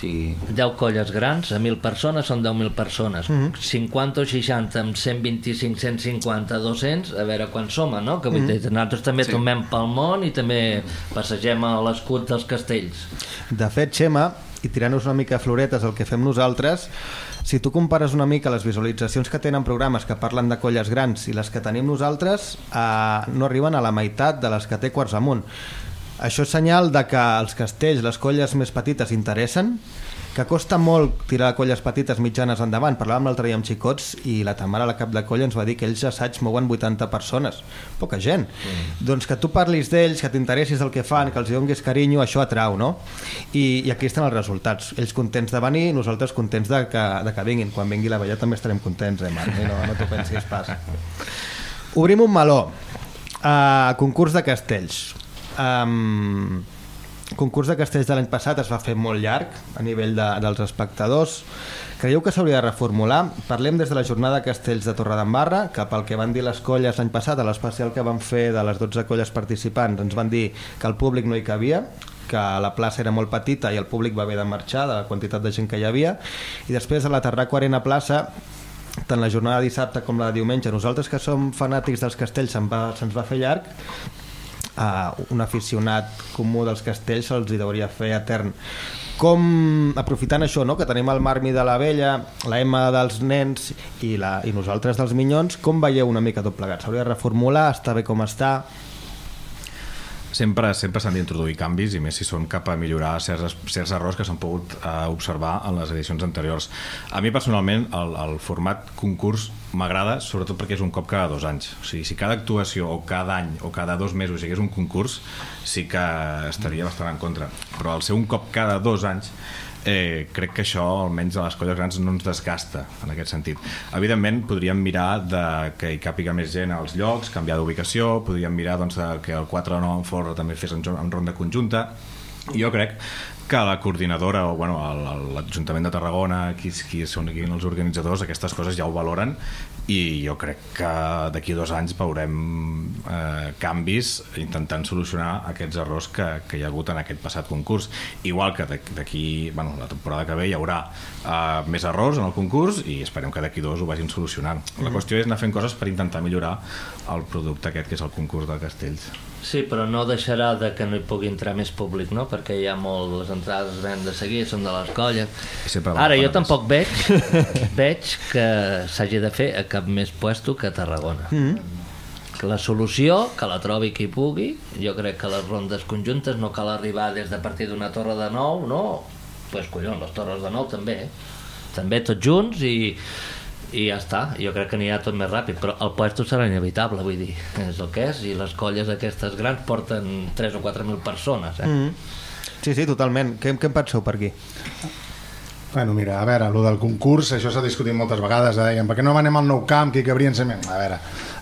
Sigui, 10 colles grans, a 1.000 persones són 10.000 persones. Mhm. 50 o 60 amb 125, 150, 200, a veure quan som, no? Que vull Mhm. dir, nosaltres també Sí. tombem pel món i també passegem a l'escut dels castells. De fet, Xema, i tirant-nos una mica floretes el que fem nosaltres, si tu compares una mica les visualitzacions que tenen programes que parlen de colles grans i les que tenim nosaltres, eh, no arriben a la meitat de les que té Quarts Amunt. Això és senyal de que els castells, les colles més petites, interessen, que costa molt tirar colles petites mitjanes endavant. Parlàvem l'altre dia amb xicots i la Tamara, la cap de colla, ens va dir que ells assaigs mouen 80 persones. Poca gent. Mm. Doncs que tu parlis d'ells, que t'interessis del que fan, que els donguis carinyo, això atrau, no? I, I aquí estan els resultats. Ells contents de venir, nosaltres contents de que, de que vinguin. Quan vingui la vella també estarem contents, eh, Marc? No, no t'ho pensis pas. Obrim un meló. Uh, concurs de castells. Um, concurs de castells de l'any passat es va fer molt llarg a nivell de, dels espectadors. Creieu que s'hauria de reformular? Parlem des de la jornada de castells de Torredembarra, que pel que van dir les colles l'any passat, a l'especial que van fer de les 12 colles participants, ens van dir que el públic no hi cabia, que la plaça era molt petita i el públic va haver de marxar de la quantitat de gent que hi havia i després a la Terraco Arena Plaça tant la jornada de dissabte com la de diumenge nosaltres que som fanàtics dels castells se'ns va, se'ns va fer llarg uh, un aficionat comú dels castells se'ls hauria fer etern com, aprofitant això, no? que tenim el Marmi de la Vella, la Emma dels nens i, la, i nosaltres dels minyons, com veieu una mica tot plegat? S'hauria de reformular? Està bé com està? Sempre sempre s'han d'introduir canvis i més si són cap a millorar certs, certs errors que s'han pogut eh, observar en les edicions anteriors. A mi personalment el, el format concurs m'agrada sobretot perquè és un cop cada dos anys. O sigui, si cada actuació o cada any o cada dos mesos hi hagués un concurs sí que estaria bastant en contra. Però al ser un cop cada dos anys eh, crec que això, almenys a les colles grans, no ens desgasta en aquest sentit. Evidentment, podríem mirar de que hi càpiga més gent als llocs, canviar d'ubicació, podríem mirar doncs, que el 4 de 9 en Forra també fes en, en ronda conjunta, jo crec que la coordinadora o bueno, l'Ajuntament de Tarragona, qui, qui són aquí els organitzadors, aquestes coses ja ho valoren i jo crec que d'aquí dos anys veurem eh, canvis intentant solucionar aquests errors que, que hi ha hagut en aquest passat concurs. Igual que d'aquí, bueno, la temporada que ve hi haurà eh, més errors en el concurs i esperem que d'aquí dos ho vagin solucionant. La Mhm. qüestió és anar fent coses per intentar millorar el producte aquest que és el concurs de castells. Sí, però no deixarà de que no hi pugui entrar més públic, no? Perquè hi ha molt... Les entrades es venen de seguir, són de les colles. Ara, jo tampoc veig veig que s'hagi de fer a cap més puesto que Tarragona. Mm. La solució, que la trobi qui pugui, jo crec que les rondes conjuntes no cal arribar des de partir d'una torre de nou, no? Pues collons, les torres de nou també, eh? També tots junts i, i ja està, jo crec que anirà tot més ràpid, però el puesto serà inevitable, vull dir, és el que és, i les colles aquestes grans porten 3 o 4 mil persones, eh? Mm. Sí, sí, totalment. Què, què en penseu per aquí? Bueno, mira, a veure, el del concurs, això s'ha discutit moltes vegades, eh? deien, per què no anem al nou camp, qui cabrien ser... A veure,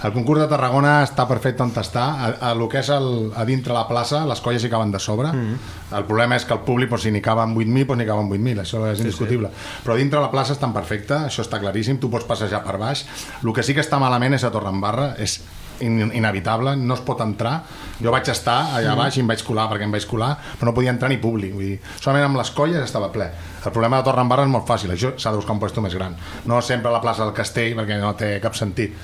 el concurs de Tarragona està perfecte on està, a, a lo que és el, a dintre la plaça, les colles hi caben de sobre, mm -hmm. el problema és que el públic, doncs, si n'hi caben 8.000, doncs n'hi caben 8.000, això és indiscutible. Sí, sí. Però dintre la plaça estan perfecte, això està claríssim, tu pots passejar per baix, el que sí que està malament és a Torredembarra, és in inevitable, no es pot entrar. Jo vaig estar allà baix i em vaig colar perquè em vaig colar, però no podia entrar ni públic. Vull dir, solament amb les colles estava ple. El problema de Torredembarra és molt fàcil això s'ha de buscar un puesto més gran. No sempre a la plaça del Castell perquè no té cap sentit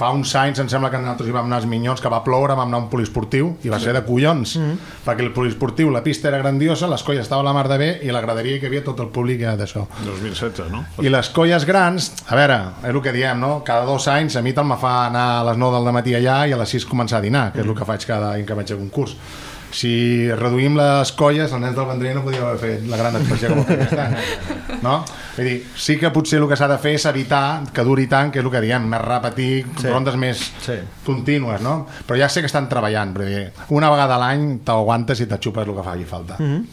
fa uns anys em sembla que nosaltres hi vam anar als Minyons que va ploure, vam anar a un poliesportiu i va ser de collons, mm -hmm. perquè el poliesportiu la pista era grandiosa, les colles estava a la mar de bé i la graderia que hi havia tot el públic era d'això 2016, no? i les colles grans, a veure, és el que diem, no? Cada dos anys a mi te'l me fa anar a les 9 del matí allà i a les 6 començar a dinar, que és el que faig cada any que vaig a concurs. Si reduïm les colles, els nens del Vendrell no podien haver fet la gran expressió com ho fet aquest any. No? Vull dir, sí que potser el que s'ha de fer és evitar que duri tant, que és el que diem, més repetir, Sí. rondes més Sí. contínues, no? Però ja sé que estan treballant, perquè una vegada a l'any t'aguantes i t'aixupes el que faci falta. Mm -hmm.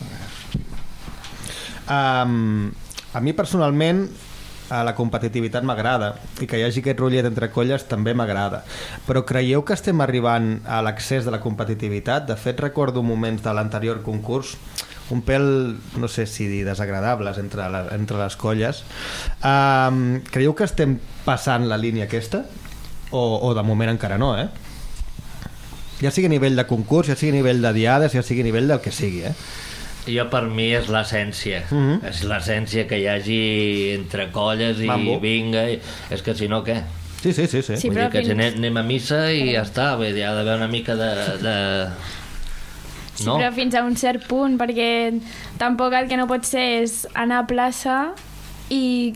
Um, a mi personalment la competitivitat m'agrada i que hi hagi aquest rotllet entre colles també m'agrada però creieu que estem arribant a l'accés de la competitivitat? De fet recordo moments de l'anterior concurs un pèl, no sé si dir desagradables entre, la, entre les colles um, creieu que estem passant la línia aquesta? O, o de moment encara no, eh? Ja sigui a nivell de concurs, ja sigui a nivell de diades, ja sigui a nivell del que sigui, eh? Jo per mi és l'essència Mhm. és l'essència que hi hagi entre colles i Mambo. vinga i... és que si no què? Sí, sí, sí, sí. Sí, Vull dir que fins- anem, anem a missa i ja està, vull dir, hi ha d'haver una mica de... de... Sí, No? però fins a un cert punt, perquè tampoc el que no pot ser és anar a plaça i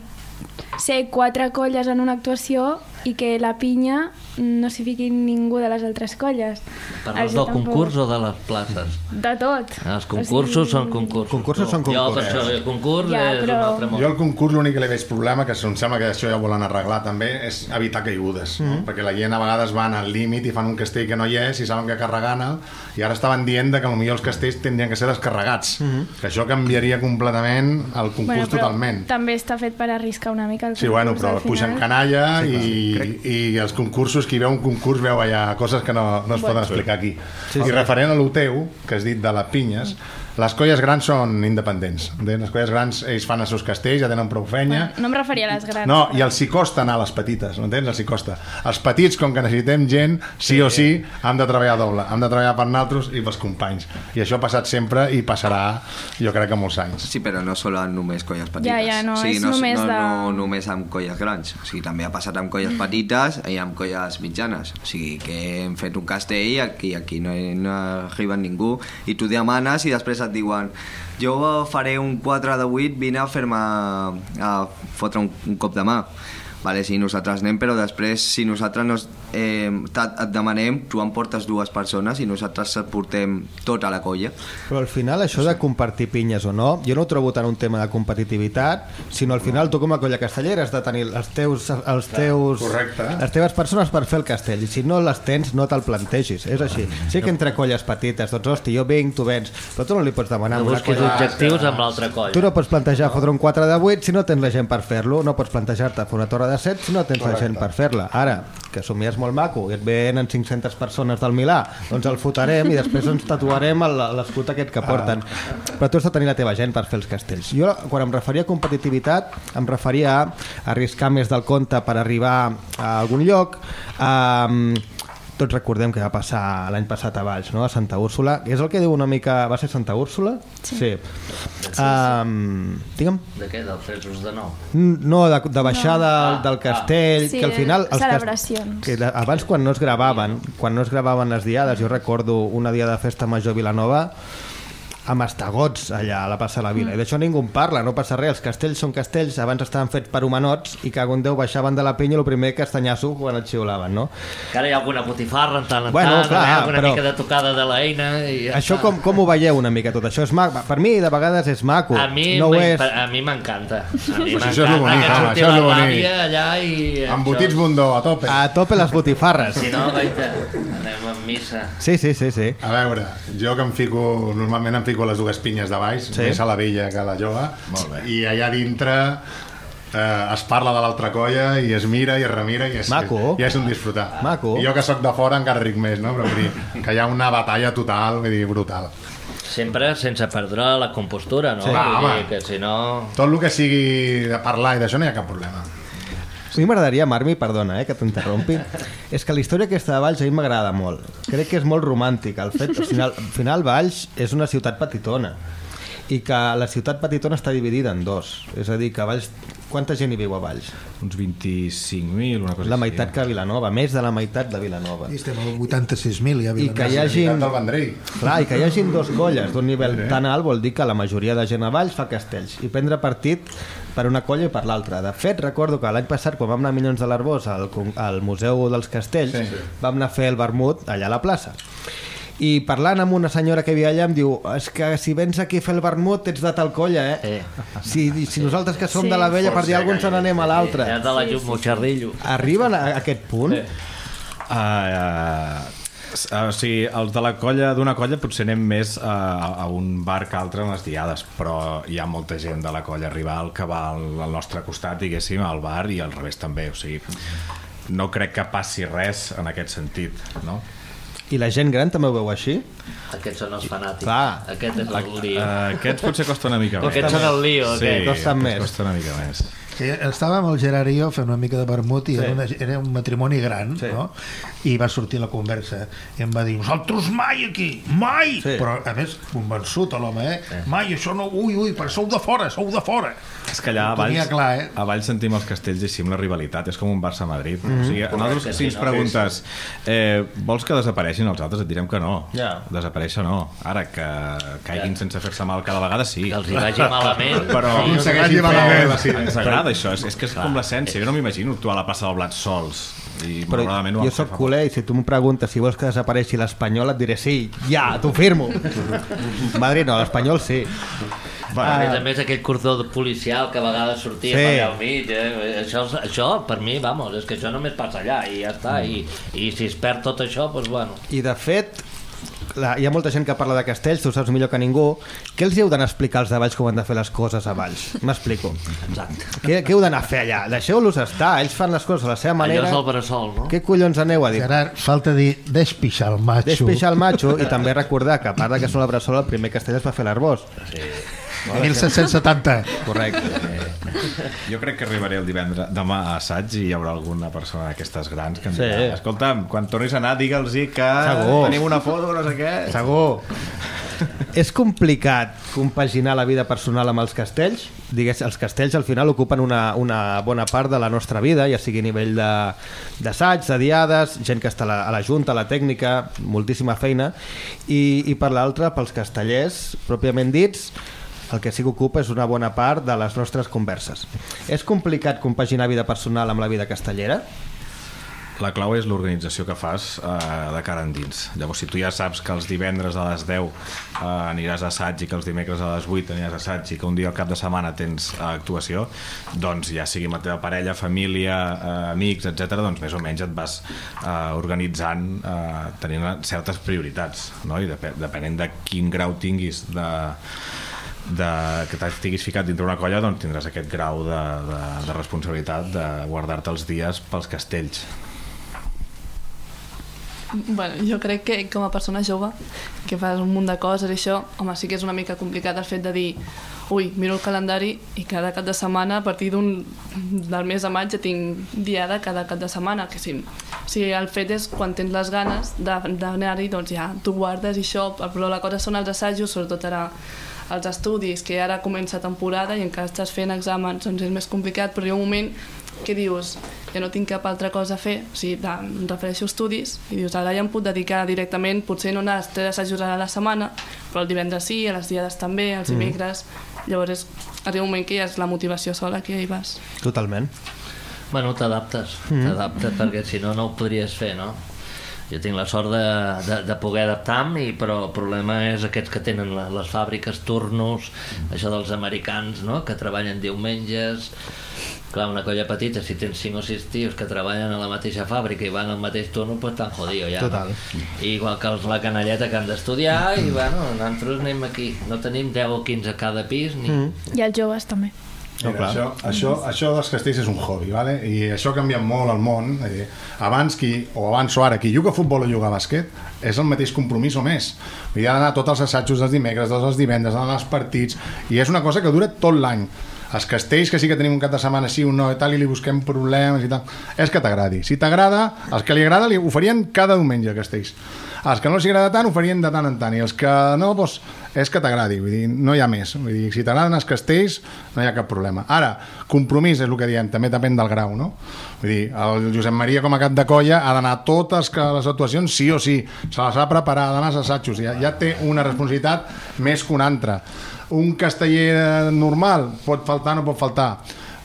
ser quatre colles en una actuació i que la pinya no s'hi fiqui ningú de les altres colles. Parles del tampoc- concurs o de les places? De tot. Els concursos O sigui, són concursos. Concursos són Jo per concursos. això el concurs Ja, és un però- altre món. Jo al concurs l'únic que li veig problema, que em sembla que això ja ho volen arreglar també, és evitar caigudes, mm -hmm. no? perquè la gent a vegades van al límit i fan un castell que no hi és i saben que carregant i ara estaven dient que potser els castells tindrien que ser descarregats, mm -hmm. que això canviaria completament el concurs Bueno, totalment. també està fet per arriscar una mica el Sí, bueno, concurs, però pugen canalla i, i els concursos, qui veu un concurs veu allà coses que no, no es poden explicar aquí. Sí, I sí. referent a lo teu, que has dit de les pinyes, les colles grans són independents. entens? Les colles grans, ells fan els seus castells, ja tenen prou fenya, Bueno, no em referia a les grans. no, i els hi costa anar a les petites, m'entens? Els hi costa. Els petits, com que necessitem gent, sí o sí, hem de treballar doble. Hem de treballar per nosaltres i pels companys. I això ha passat sempre i passarà, jo crec que molts anys. Sí, però no són només colles petites. Ja, ja, no, o sigui, és no, només no, de- no, només amb colles grans. O sigui, també ha passat amb colles petites i amb colles mitjanes. O sigui, que hem fet un castell i aquí, aquí no, no arriba ningú i tu demanes i després et diuen jo faré un 4 de 8, vine a fer-me a fotre un, un cop de mà. Vale, sí, nosaltres anem, però després, si nosaltres nos, eh, et, et demanem, tu em portes dues persones i nosaltres et portem tota la colla. Però al final això de compartir pinyes o no, jo no ho trobo tant un tema de competitivitat, sinó al final tu com a colla castellera has de tenir els teus, els teus, Correcte. les teves persones per fer el castell, i si no les tens no te'l plantegis, és així. Sí que entre colles petites, doncs hosti, jo vinc, tu vens, però tu no li pots demanar No busquis colla... objectius amb l'altra colla. Tu no pots plantejar fotre un 4 de 8 si no tens la gent per fer-lo, no pots plantejar-te fer una torre de 7 si no tens la gent per fer-la. Ara, que somies molt maco i et venen 500 persones del Milà, doncs el fotarem i després ens tatuarem l'escut aquest que porten. Però tu has de tenir la teva gent per fer els castells. Jo, quan em referia a competitivitat, em referia a arriscar més del compte per arribar a algun lloc, a, tots recordem que va passar l'any passat a Valls, no? a Santa Úrsula, que és el que diu una mica... Va ser Santa Úrsula? Sí. sí. Um, digue'm. De què? Dels Fresos de Nou? No, de, de baixar No. del, Ah, del castell, Sí, que al final... els celebracions. Que de- abans, quan no es gravaven, quan no es gravaven les diades, jo recordo una dia de festa major a Vilanova, amb estagots allà a la plaça de la Vila. I d'això ningú en parla, no passa res. Els castells són castells, abans estaven fets per humanots i que un Déu baixaven de la pinya el primer castanyasso quan et xiulaven, no? Que ara hi ha alguna botifarra en tant en Bueno, tant, clar, hi ha alguna però- mica de tocada de l'eina i ja Això està. com, com ho veieu una mica tot això? És maco. Per mi de vegades és maco. A mi no és... a mi m'encanta. A mi Pues això és lo bonic, home, això és lo bonic. allà i... Embotits bundó, a tope. A tope les botifarres. Si no, guaita, anem a missa. Sí, sí, sí, sí. A veure, jo que em fico, normalment em fico amb les dues pinyes de baix, Sí. més a la vella que a la jove, Molt bé. i allà dintre eh, es parla de l'altra colla i es mira i es remira i és, Maco. ja és un disfrutar. Maco. I jo que sóc de fora encara ric més, no? Però vull dir que hi ha una batalla total, vull dir, brutal. Sempre sense perdre la compostura, no? Sí. Va, dir home. que si no... Tot el que sigui de parlar i d'això no hi ha cap problema. A mi m'agradaria, Marmi, perdona eh, que t'interrompi, és que la història aquesta de Valls a mi m'agrada molt. Crec que és molt romàntic. El fet, al final, al final Valls és una ciutat petitona i que la ciutat petitona està dividida en dos. És a dir, que Valls... Quanta gent hi viu a Valls? Uns 25.000, una cosa La així. meitat que a Vilanova, més de la meitat de Vilanova. I estem al 86.000 ja a I que hi Vilanova. Vendrell. Clar, i que hi hagin dos colles d'un nivell tan alt vol dir que la majoria de gent a Valls fa castells i prendre partit per una colla i per l'altra. De fet, recordo que l'any passat, quan vam anar a Minyons de l'Arbós al, al Museu dels Castells, Sí. vam anar a fer el vermut allà a la plaça. I parlant amb una senyora que hi havia allà em diu és que si vens aquí a fer el vermut ets de tal colla, eh? Eh. Si, si nosaltres que som Sí. de la vella per dir alguna cosa n'anem a l'altra. Ja de la llum motxarrillo. Arriben a aquest punt? Uh, uh, o sigui, els de la colla d'una colla potser anem més uh, a, a un bar que altre en les diades, però hi ha molta gent de la colla rival que va al, al nostre costat, diguéssim, al bar i al revés també, o sigui, no crec que passi res en aquest sentit, no? I la gent gran també ho veu així? Aquests són els fanàtics. Clar. Aquest és el lío. Uh, aquests potser costa una mica més. Aquests són el lío, Sí, aquest. Costen més. Costa una mica més. Sí, estava amb el Gerard i jo fent una mica de vermut i Sí. sí. era, una, era un matrimoni gran, Sí. sí. no? I va sortir la conversa i em va dir, nosaltres mai aquí, mai! Sí. Sí. Però, a més, convençut l'home, eh? Mai, això no, ui, ui, però sou de fora, sou de fora. És que allà a Valls, clar, eh? a Valls sentim els castells així amb la rivalitat, és com un Barça-Madrid. Mm -hmm. O sigui, nosaltres, si ens sí, no? preguntes eh, vols que desapareixin els altres, et direm que no. Ja. Desaparèixer no. Ara, que caiguin sense fer-se mal cada vegada, sí. Que els hi vagi malament. Però Sí, ens vagi malament, sí. ens agrada això, és, és que és com l'essència. Jo no m'imagino actuar a la plaça del Blat sols. I Però malauradament ho jo sóc fa culer i si tu em preguntes si vols que desapareixi l'Espanyol et diré sí, ja, t'ho firmo. Madrid no, l'Espanyol sí. A més a més, aquell cordó policial que a vegades sortia Sí. allà al mig, eh? això, això, per mi, vamos, és que això només passa allà i ja està, i, i si es perd tot això, doncs bueno. I de fet, la, hi ha molta gent que parla de castells, tu saps millor que ningú. Què els hi heu d'anar a explicar als de Valls com han de fer les coses a Valls? M'explico. Exacte. Què, què heu d'anar a fer allà? Deixeu-los estar, ells fan les coses a la seva Allò manera. és el bressol, no? Què collons aneu a dir? Gerard, falta dir, deixpixar el macho. Despixar el macho i també recordar que a part de que són la Bressola, el primer castell es va fer l'Arbós. 1770. Correcte. Jo crec que arribaré el divendres demà a assaig i hi haurà alguna persona d'aquestes grans que em Sí. dirà, escolta'm, quan tornis a anar digue'ls que Segur. tenim una foto, no sé què. Segur. És complicat compaginar la vida personal amb els castells? Digués, els castells al final ocupen una, una bona part de la nostra vida, ja sigui a nivell de- d'assaig, de, de diades, gent que està a la, a la Junta, a la tècnica, moltíssima feina, i, i per l'altra, pels castellers, pròpiament dits, el que sí que ocupa és una bona part de les nostres converses. És complicat compaginar vida personal amb la vida castellera? La clau és l'organització que fas eh, de cara endins. Llavors, si tu ja saps que els divendres a les 10 eh, aniràs a assaig i que els dimecres a les 8 aniràs a assaig i que un dia al cap de setmana tens eh, actuació, doncs ja sigui amb la teva parella, família, eh, amics, etc, doncs més o menys et vas eh, organitzant eh, tenint certes prioritats, no? I dep depenent de quin grau tinguis de, de, que t'estiguis ficat dintre una colla doncs tindràs aquest grau de, de, de responsabilitat de guardar-te els dies pels castells. Bueno, jo crec que com a persona jove que fas un munt de coses i això, home, sí que és una mica complicat el fet de dir ui, miro el calendari i cada cap de setmana a partir d'un del mes de maig ja tinc diada cada cap de setmana que sí, sí el fet és quan tens les ganes d'anar-hi doncs ja tu guardes i això, però la cosa són els assajos sobretot ara els estudis, que ara comença temporada i encara estàs fent exàmens, doncs és més complicat, però hi ha un moment que dius, ja no tinc cap altra cosa a fer, o sigui, de, em refereixo a estudis, i dius, ara ja em puc dedicar directament, potser no anar a tres assajos a la setmana, però el divendres sí, a les diades també, els dimecres, llavors és, arriba un moment que ja és la motivació sola que ja hi vas. Totalment. Bueno, t'adaptes, t'adaptes perquè si no no ho podries fer, no? Jo tinc la sort de, de, de poder adaptar-me, i- però el problema és aquests que tenen la, les fàbriques, turnos, això dels americans, no?, que treballen diumenges, Clar, una colla petita, si tens 5 o 6 tios que treballen a la mateixa fàbrica i van al mateix turno, pues tan jodido ja. Total. No? Igual que els la canalleta que han d'estudiar i bueno, nosaltres anem aquí. No tenim 10 o 15 a cada pis ni... Mm. I els joves també. No, clar. Això, això, això dels castells és un hobby, vale? i això ha canviat molt al món. Eh, abans, qui, o abans o ara, qui juga a futbol o juga a bàsquet, és el mateix compromís o més. Vull dir, ha d'anar a tots els assajos dels dimecres, tots els divendres, ha d'anar als partits, i és una cosa que dura tot l'any. Els castells, que sí que tenim un cap de setmana sí o no i tal, i li busquem problemes i tal, és que t'agradi. Si t'agrada, els que li agrada li ho farien cada diumenge, castells. Els que no els agrada tant ho farien de tant en tant, i els que no, doncs, és que t'agradi, vull dir, no hi ha més. Vull dir, si t'agraden els castells, no hi ha cap problema. Ara, compromís és el que diem, també depèn del grau, no? Vull dir, el Josep Maria com a cap de colla ha d'anar totes les actuacions sí o sí, se les ha preparat, ha d'anar als assajos, ja, ja té una responsabilitat més que una altra. Un casteller normal pot faltar, no pot faltar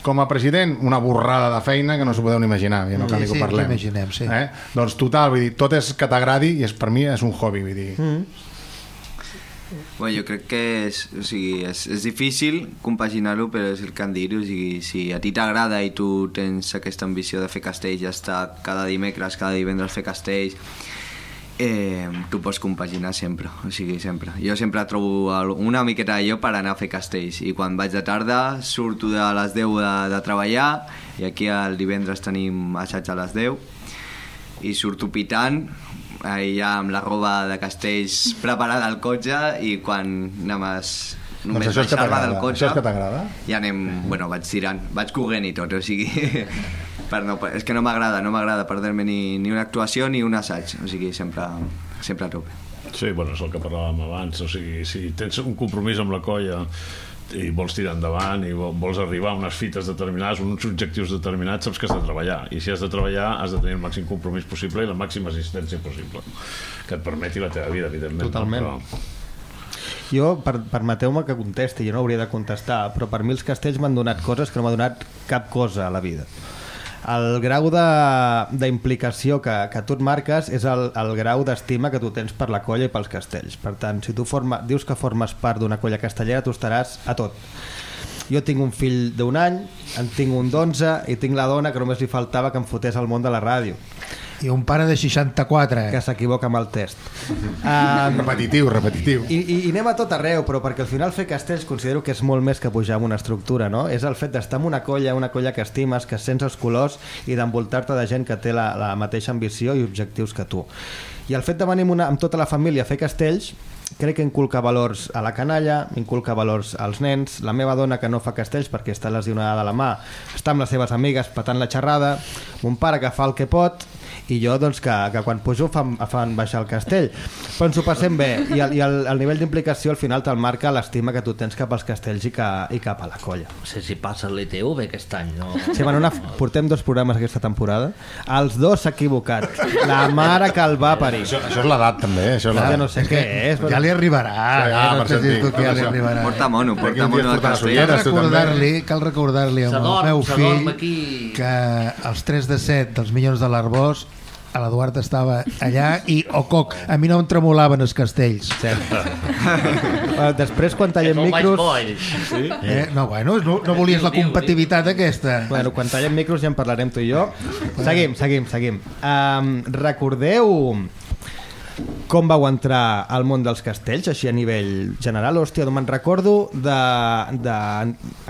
com a president, una borrada de feina que no s'ho podeu ni imaginar, ja no cal Sí, ni que sí, ho parlem. imaginem, sí. Eh? Doncs total, vull dir, tot és que t'agradi i és, per mi és un hobby, vull dir. Mm. Bueno, jo crec que és, o sigui, és, és difícil compaginar-ho, però és el que han dit. O sigui, si a ti t'agrada i tu tens aquesta ambició de fer castells, ja està cada dimecres, cada divendres fer castells, eh, tu pots compaginar sempre, o sigui, sempre. Jo sempre trobo una miqueta de lloc per anar a fer castells i quan vaig de tarda surto de les 10 de, de treballar i aquí el divendres tenim assaig a les 10 i surto pitant eh, ja amb la roba de castells preparada al cotxe i quan anem a s- només Doncs baixar-me del cotxe això és que t'agrada. ja anem, bueno, vaig tirant, vaig corrent i tot, o sigui, per no, és que no m'agrada, no m'agrada perdre-me ni, ni una actuació ni un assaig, o sigui, sempre, sempre a tope. Sí, bueno, és el que parlàvem abans, o sigui, si tens un compromís amb la colla i vols tirar endavant i vol- vols arribar a unes fites determinades, uns objectius determinats, saps que has de treballar. I si has de treballar, has de tenir el màxim compromís possible i la màxima assistència possible, que et permeti la teva vida, evidentment. Totalment. Però, Jo, per, permeteu-me que contesti, jo no hauria de contestar, però per mi els castells m'han donat coses que no m'ha donat cap cosa a la vida. El grau d'implicació que, que tu et marques és el, el grau d'estima que tu tens per la colla i pels castells. Per tant, si tu forma, dius que formes part d'una colla castellera, tu estaràs a tot. Jo tinc un fill d'un any, en tinc un d'onze i tinc la dona que només li faltava que em fotés al món de la ràdio. I un pare de 64. Que s'equivoca amb el test. Um, repetitiu, repetitiu. I, i, I anem a tot arreu, però perquè al final fer castells considero que és molt més que pujar amb una estructura, no? És el fet d'estar en una colla, una colla que estimes, que sents els colors i d'envoltar-te de gent que té la, la mateixa ambició i objectius que tu. I el fet de venir amb, una, amb tota la família a fer castells crec que inculca valors a la canalla, inculca valors als nens, la meva dona que no fa castells perquè està lesionada de la mà, està amb les seves amigues patant la xerrada, mon pare que fa el que pot i jo doncs que, que quan pujo fan, fan baixar el castell però ens ho passem bé i el, i el, el nivell d'implicació al final te'l marca l'estima que tu tens cap als castells i, que, i cap a la colla No sé si passa l'ITV aquest any, no? Sí, bueno, una, portem dos programes aquesta temporada els dos s'ha equivocat la mare que el va parir Això, això és l'edat també, eh? això és Ja no sé què és Ja li arribarà. Ja, eh? no tu que li arribarà. Porta mono, porta mono al portarà castell. Cal tu també. recordar-li cal recordar-li al meu fill aquí. que els 3 de 7 dels Minyons de l'Arbós l'Eduard estava allà i, o oh, coc, a mi no em tremolaven els castells. Bueno, després quan tallem micros sí? Eh? No, bueno, no, no volies la competitivitat aquesta. Bueno, quan tallem micros ja en parlarem tu i jo. Seguim, seguim, seguim. Um, recordeu com vau entrar al món dels castells, així a nivell general? Hòstia, me'n recordo de, de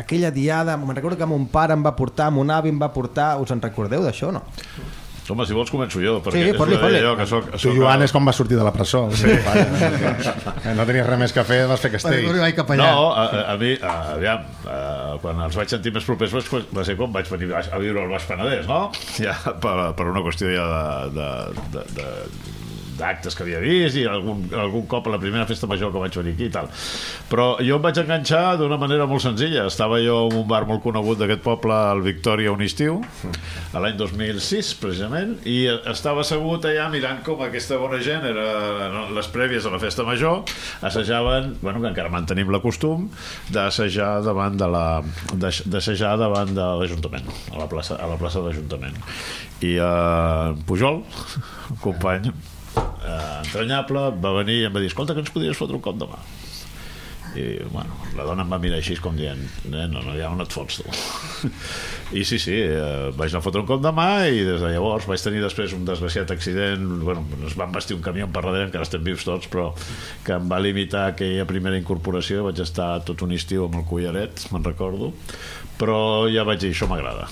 aquella diada, me'n recordo que mon pare em va portar, mon avi em va portar, us en recordeu d'això, no? Home, si vols començo jo, perquè Sí, és deia fot-li. jo, que soc, Tu, soc Joan, és com vas sortir de la presó. Sí. Eh, no tenies res més que fer, vas fer Bueno, castells. no a, a, a mi, a, aviam, a, quan els vaig sentir més propers va, va ser quan vaig venir a a viure al Baix Penedès, no? Ja, per, per una qüestió ja de, de, de, de d'actes que havia vist i algun, algun cop a la primera festa major que vaig venir aquí i tal. Però jo em vaig enganxar d'una manera molt senzilla. Estava jo en un bar molt conegut d'aquest poble, el Victòria un estiu, a l'any 2006, precisament, i estava assegut allà mirant com aquesta bona gent, era les prèvies a la festa major, assajaven, bueno, que encara mantenim la costum, d'assajar davant de la d'assajar davant de l'Ajuntament, a la plaça, a la plaça de l'Ajuntament. I eh, Pujol, company eh, entranyable, va venir i em va dir escolta, que ens podries fotre un cop de mà? i bueno, la dona em va mirar així com dient no, no, ja on et fots tu. I sí, sí, eh, vaig anar a fotre un cop de mà i des de llavors vaig tenir després un desgraciat accident. Bueno, es van vestir un camió per darrere encara estem vius tots però que em va limitar aquella primera incorporació. Vaig estar tot un estiu amb el collaret me'n recordo. Però ja vaig dir, això m'agrada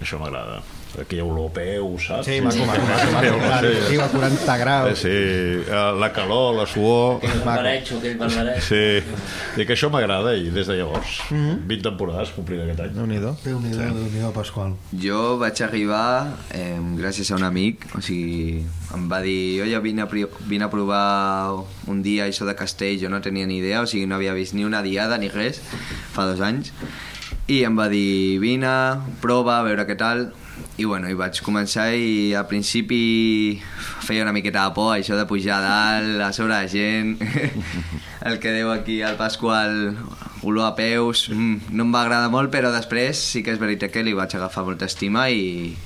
això m'agrada aquella olor a peu, saps? Sí, maco, maco, maco, maco. Sí, a 40 graus. Sí, eh, la calor, la suor... Aquell barbareig, aquell barbareig. Sí, i que això m'agrada i des de llavors. Mm -hmm. 20 temporades complir aquest any. Déu-n'hi-do. Déu-n'hi-do, sí. Déu-n'hi-do, Pasqual. Jo vaig arribar eh, gràcies a un amic, o sigui, em va dir, oye, vine a, vine a provar un dia això de castell, jo no tenia ni idea, o sigui, no havia vist ni una diada ni res, fa dos anys, i em va dir, vine, prova, a veure què tal, i bueno, i vaig començar i al principi feia una miqueta de por això de pujar a dalt, a sobre la gent el que deu aquí al Pasqual olor a peus mm, no em va agradar molt però després sí que és veritat que li vaig agafar molta estima i,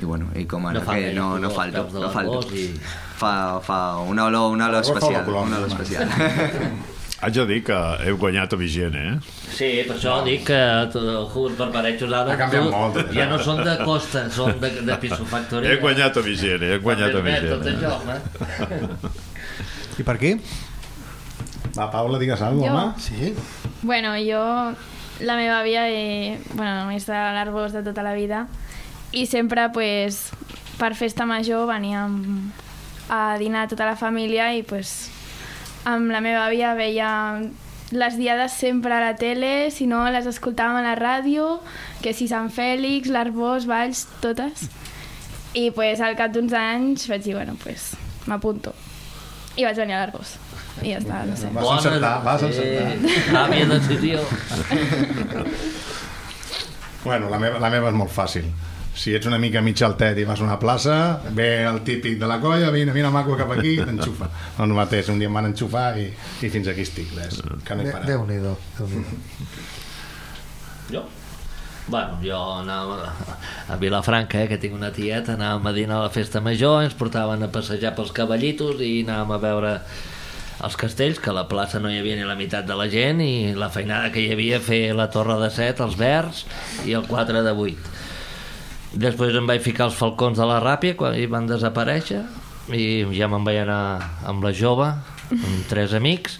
i bueno, i com ara No fa que no, no falto, no falto. i- Fa, fa una olor, una olor especial, una olor especial. Haig de dir que heu guanyat a Vigent, eh? Sí, per això dic que els barbarejos ara Ha canviat molt, eh? ja no són de costa, són de, de pisofactoria. He guanyat a Vigent, eh? he guanyat a Vigent. tot eh? això, home. I per aquí? Va, Paula, digues alguna cosa, home. Sí? Bueno, jo, la meva àvia, eh, bueno, només de l'Arbós de tota la vida, i sempre, pues, per festa major veníem a dinar tota la família i, pues, amb la meva àvia veia les diades sempre a la tele, si no les escoltàvem a la ràdio, que si Sant Fèlix, l'Arbós, Valls, totes. I pues, al cap d'uns anys vaig dir, bueno, pues, m'apunto. I vaig venir a l'Arbós. I ja està, no sé. Vas encertar, vas encertar. Eh, àvia decisió. Bueno, la meva, la meva és molt fàcil. Si ets una mica mig altet i vas a una plaça, ve el típic de la colla, vine, vine maco cap aquí, i t'enxufa. No, el mateix, un dia em van enxufar i, i fins aquí estic, ves, que no hi De- parat. Déu-n'hi-do. Déu Jo? Bueno, jo anava a Vilafranca, eh, que tinc una tieta, anàvem a dinar a la festa major, ens portaven a passejar pels cavallitos i anàvem a veure els castells, que a la plaça no hi havia ni la meitat de la gent i la feinada que hi havia fer la torre de 7, els verds i el 4 de 8. Després em vaig ficar els falcons de la ràpia quan hi van desaparèixer i ja me'n vaig anar amb la jove, amb tres amics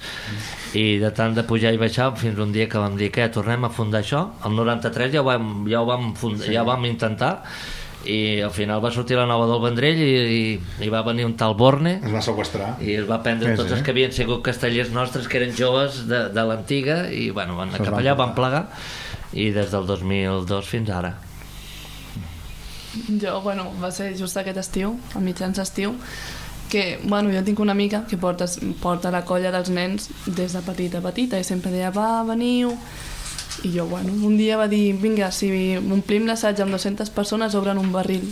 i de tant de pujar i baixar fins un dia que vam dir que tornem a fundar això el 93 ja ho vam, ja ho vam, fundar, Sí. ja ho vam intentar i al final va sortir la nova del Vendrell i, i, i va venir un tal Borne Es va sequestrar. i es va prendre Sí, tots sí. els que havien sigut castellers nostres que eren joves de, de l'antiga i bueno, van cap allà, van plegar i des del 2002 fins ara Jo, bueno, va ser just aquest estiu, a mitjans estiu, que, bueno, jo tinc una amiga que porta, porta la colla dels nens des de petita a petita i sempre deia, va, veniu... I jo, bueno, un dia va dir, vinga, si omplim l'assaig amb 200 persones, obren un barril.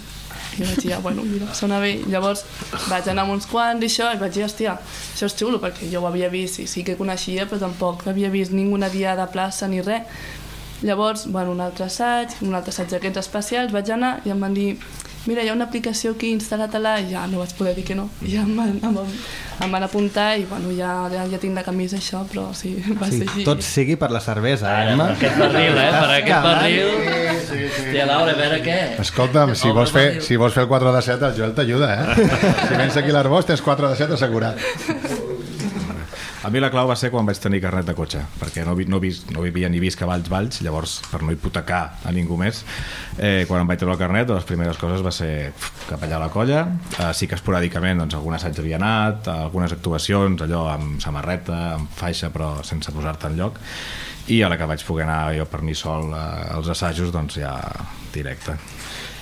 I jo vaig dir, ah, bueno, mira, sona bé. Llavors vaig anar amb uns quants i això, i vaig dir, hòstia, això és xulo, perquè jo ho havia vist i sí que coneixia, però tampoc havia vist ninguna dia de plaça ni res. Llavors, bueno, un altre assaig, un altre assaig d'aquests especials, vaig anar i em van dir mira, hi ha una aplicació aquí, instal·la-te-la, i ja no vaig poder dir que no. I ja em van, em van, em van apuntar i, bueno, ja, ja, ja tinc la camisa això, però sí, va Sí, ser així. tot sigui per la cervesa, eh, Ara, Emma? per aquest barril, eh? Per aquest barril. Hòstia, Laura, a veure què. Escolta'm, si vols, fer, si vols fer el 4 de 7, el Joel t'ajuda, eh? Si vens aquí a l'Arbós, tens 4 de 7 assegurat. A mi la clau va ser quan vaig tenir carnet de cotxe, perquè no, no, vis, no havia ni vist cavalls valls, llavors, per no hipotecar a ningú més, eh, quan em vaig treure el carnet, de les primeres coses va ser pf, cap allà a la colla, eh, sí que esporàdicament doncs, algun assaig havia anat, algunes actuacions, allò amb samarreta, amb faixa, però sense posar-te en lloc, i a la que vaig poder anar jo per mi sol eh, als assajos, doncs ja directe.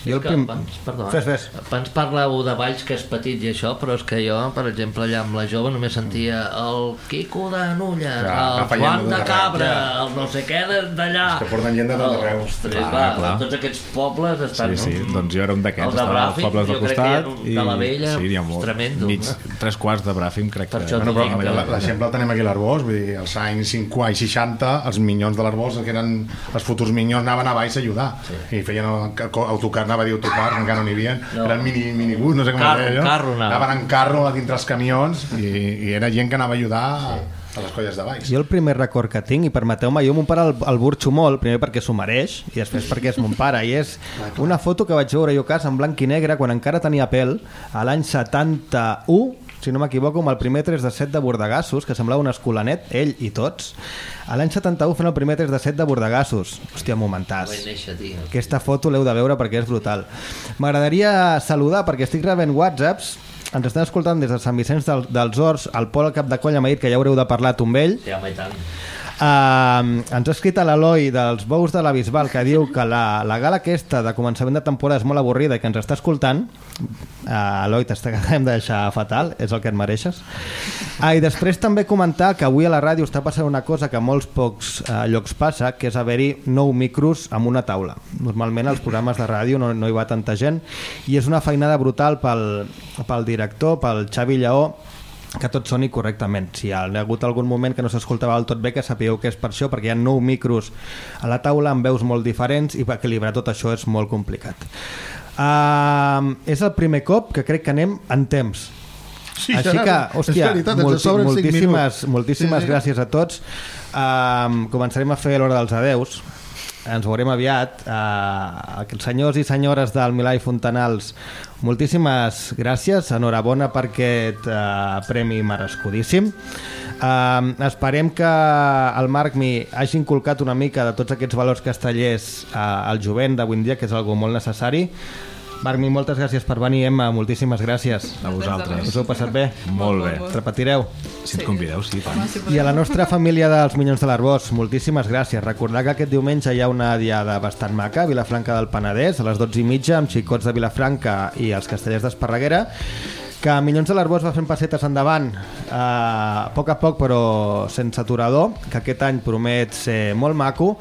Jo el prim... abans, perdó, Fes, fes. abans parlàveu de Valls, que és petit i això, però és que jo, per exemple, allà amb la jove només sentia el Quico de Nulla, el Joan de Cabra, el no sé què d'allà. És que porten gent de tot arreu. Ostres, Clar, clar, clar. tots aquests pobles estan... Sí, sí, doncs jo era un d'aquests, Els estava als Bràfim, pobles del hi costat un de la Vella, sí, n'hi ha molt, tremendo. mig, tres quarts de Bràfim crec Per que... això Bueno, però l'exemple el tenim aquí a l'Arbós, vull dir, als anys 50 i 60, els minyons de l'Arbós, que eren els futurs minyons, anaven a baix a ajudar. Sí. I feien autocar, anava a dir autocar, encara no n'hi havia, No. eren mini, minibús, no sé com Carro, es deia allò. carro anava. Anaven en carro a dintre els camions i, i era gent que anava a ajudar sí. a les colles de baix. Jo el primer record que tinc, i permeteu-me, jo mon pare el, el burxo molt, primer perquè s'ho mereix, i després perquè és mon pare, i és una foto que vaig veure jo a casa en blanc i negre, quan encara tenia pèl, a l'any 71, si no m'equivoco, amb el primer 3 de 7 de Bordegassos, que semblava un escolanet, ell i tots. A l'any 71 fent el primer 3 de 7 de Bordegassos. Hòstia, momentàs. Néixer. Aquesta foto l'heu de veure perquè és brutal. M'agradaria saludar, perquè estic rebent whatsapps, ens estan escoltant des de Sant Vicenç del, dels Horts, el Pol al cap de colla m'ha dit que ja haureu de parlar amb ell. Sí, home, i tant. Uh, ens ha escrit a l'Eloi dels Bous de la Bisbal que diu que la, la gala aquesta de començament de temporada és molt avorrida i que ens està escoltant. Uh, Eloi, t'acabem de deixar fatal és el que et mereixes. Uh, i després també comentar que avui a la ràdio està passant una cosa que molts pocs uh, llocs passa que és haver-hi nou micros amb una taula. Normalment als programes de ràdio no, no hi va tanta gent i és una feinada brutal pel, pel director, pel Xavi Lleó que tot soni correctament. Si hi ha hagut algun moment que no s'escoltava del tot bé, que sapigueu que és per això, perquè hi ha nou micros a la taula amb veus molt diferents i equilibrar tot això és molt complicat. Uh, és el primer cop que crec que anem en temps. Sí, Així que, hòstia, veritat, molti, moltíssimes, moltíssimes Sí, sí. gràcies a tots. Uh, començarem a fer l'hora dels adeus. Ens veurem aviat. Uh, senyors i senyores del Milà i Fontanals, moltíssimes gràcies. Enhorabona per aquest uh, premi merescudíssim. Uh, esperem que el Marc mi hagi inculcat una mica de tots aquests valors castellers uh, al jovent d'avui dia, que és algo molt necessari. Marc, mi, moltes gràcies per venir, Emma, moltíssimes gràcies. A vosaltres. Us heu passat bé? Molt bé. Repetireu? Si ens convideu, sí, tant. I a la nostra família dels Minyons de l'Arbós, moltíssimes gràcies. Recordar que aquest diumenge hi ha una diada bastant maca a Vilafranca del Penedès, a les 12 i mitja, amb xicots de Vilafranca i els castellers d'Esparreguera, que Minyons de l'Arbós va fent passetes endavant eh, a poc a poc però sense aturador, que aquest any promet ser molt maco,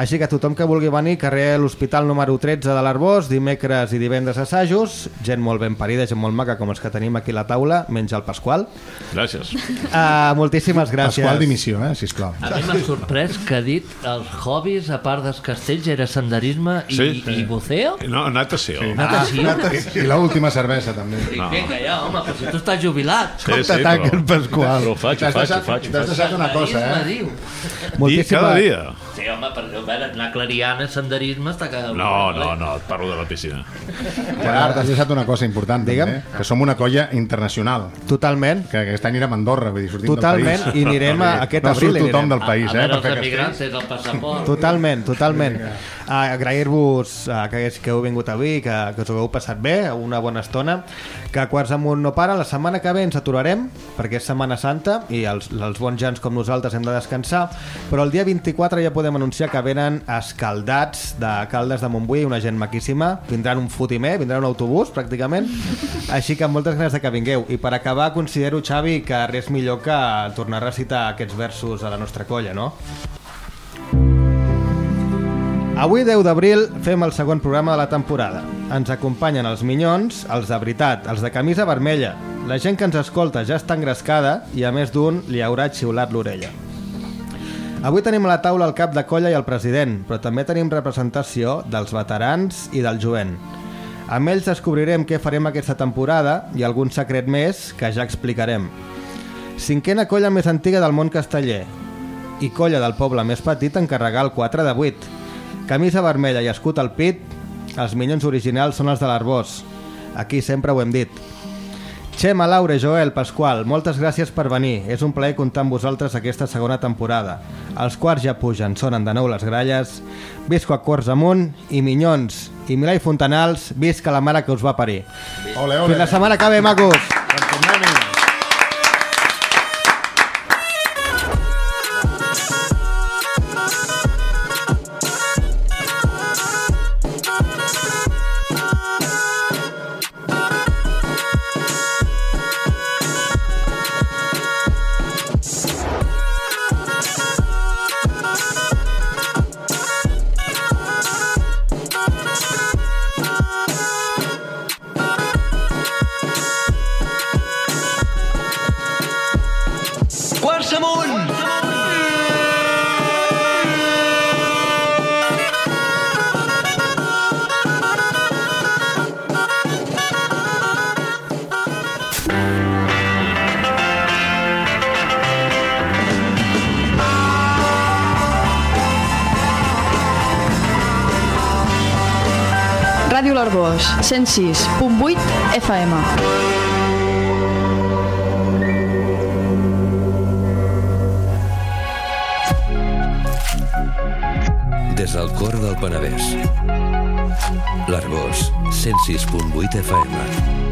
així que tothom que vulgui venir, carrer l'Hospital número 13 de l'Arbós, dimecres i divendres assajos, gent molt ben parida, gent molt maca com els que tenim aquí a la taula, menys el Pasqual. Gràcies. Uh, moltíssimes gràcies. Pasqual dimissió, eh, sisplau. A mi m'ha sorprès que ha dit els hobbies, a part dels castells, era senderisme i, Sí. i buceo. No, natació. Sí. Natació. I l'última cervesa, també. I vinga, ja, home, però si tu estàs jubilat. Sí, Com t'ataca el Pasqual? Però ho faig, ho faig, ho faig. t'has deixat una cosa, eh? diu. I Moltíssima- cada dia. Sí, home, per a veure, anar a Clariana, senderisme, està cada... No, no, no, et parlo de la piscina. Gerard, t'has deixat una cosa important, Digue'm. també, que som una colla internacional. Totalment. Que aquest any anirem a Andorra, vull dir, sortim Totalment, del país. i anirem a aquest no abril. surt tothom del país, a, eh, a veure els emigrants el passaport. Totalment, totalment. Uh, Agrair-vos uh, que, que heu vingut avui, que, que us ho heu passat bé, una bona estona, que a Quarts Amunt no para. La setmana que ve ens aturarem, perquè és Setmana Santa, i els, els bons jans com nosaltres hem de descansar, però el dia 24 ja podem anunciar que venen escaldats de Caldes de Montbui, una gent maquíssima, vindran un fotimer, vindrà un autobús, pràcticament, així que amb moltes ganes que vingueu. I per acabar, considero, Xavi, que res millor que tornar a recitar aquests versos a la nostra colla, no? Avui, 10 d'abril, fem el segon programa de la temporada. Ens acompanyen els minyons, els de veritat, els de camisa vermella. La gent que ens escolta ja està engrescada i a més d'un li haurà xiulat l'orella. Avui tenim a la taula el cap de colla i el president, però també tenim representació dels veterans i del jovent. Amb ells descobrirem què farem aquesta temporada i algun secret més que ja explicarem. Cinquena colla més antiga del món casteller i colla del poble més petit en carregar el 4 de 8. Camisa vermella i escut al pit, els minyons originals són els de l'Arbós. Aquí sempre ho hem dit. Xema, Laura, Joel, Pasqual, moltes gràcies per venir. És un plaer comptar amb vosaltres aquesta segona temporada. Els quarts ja pugen, sonen de nou les gralles. Visco a quarts amunt i minyons. I Milà i Fontanals, visca la mare que us va parir. Ole, ole. Fins la setmana que ve, macos! Ràdio 106.8 FM. Des del cor del Penedès. L'Arbós, 106.8 FM.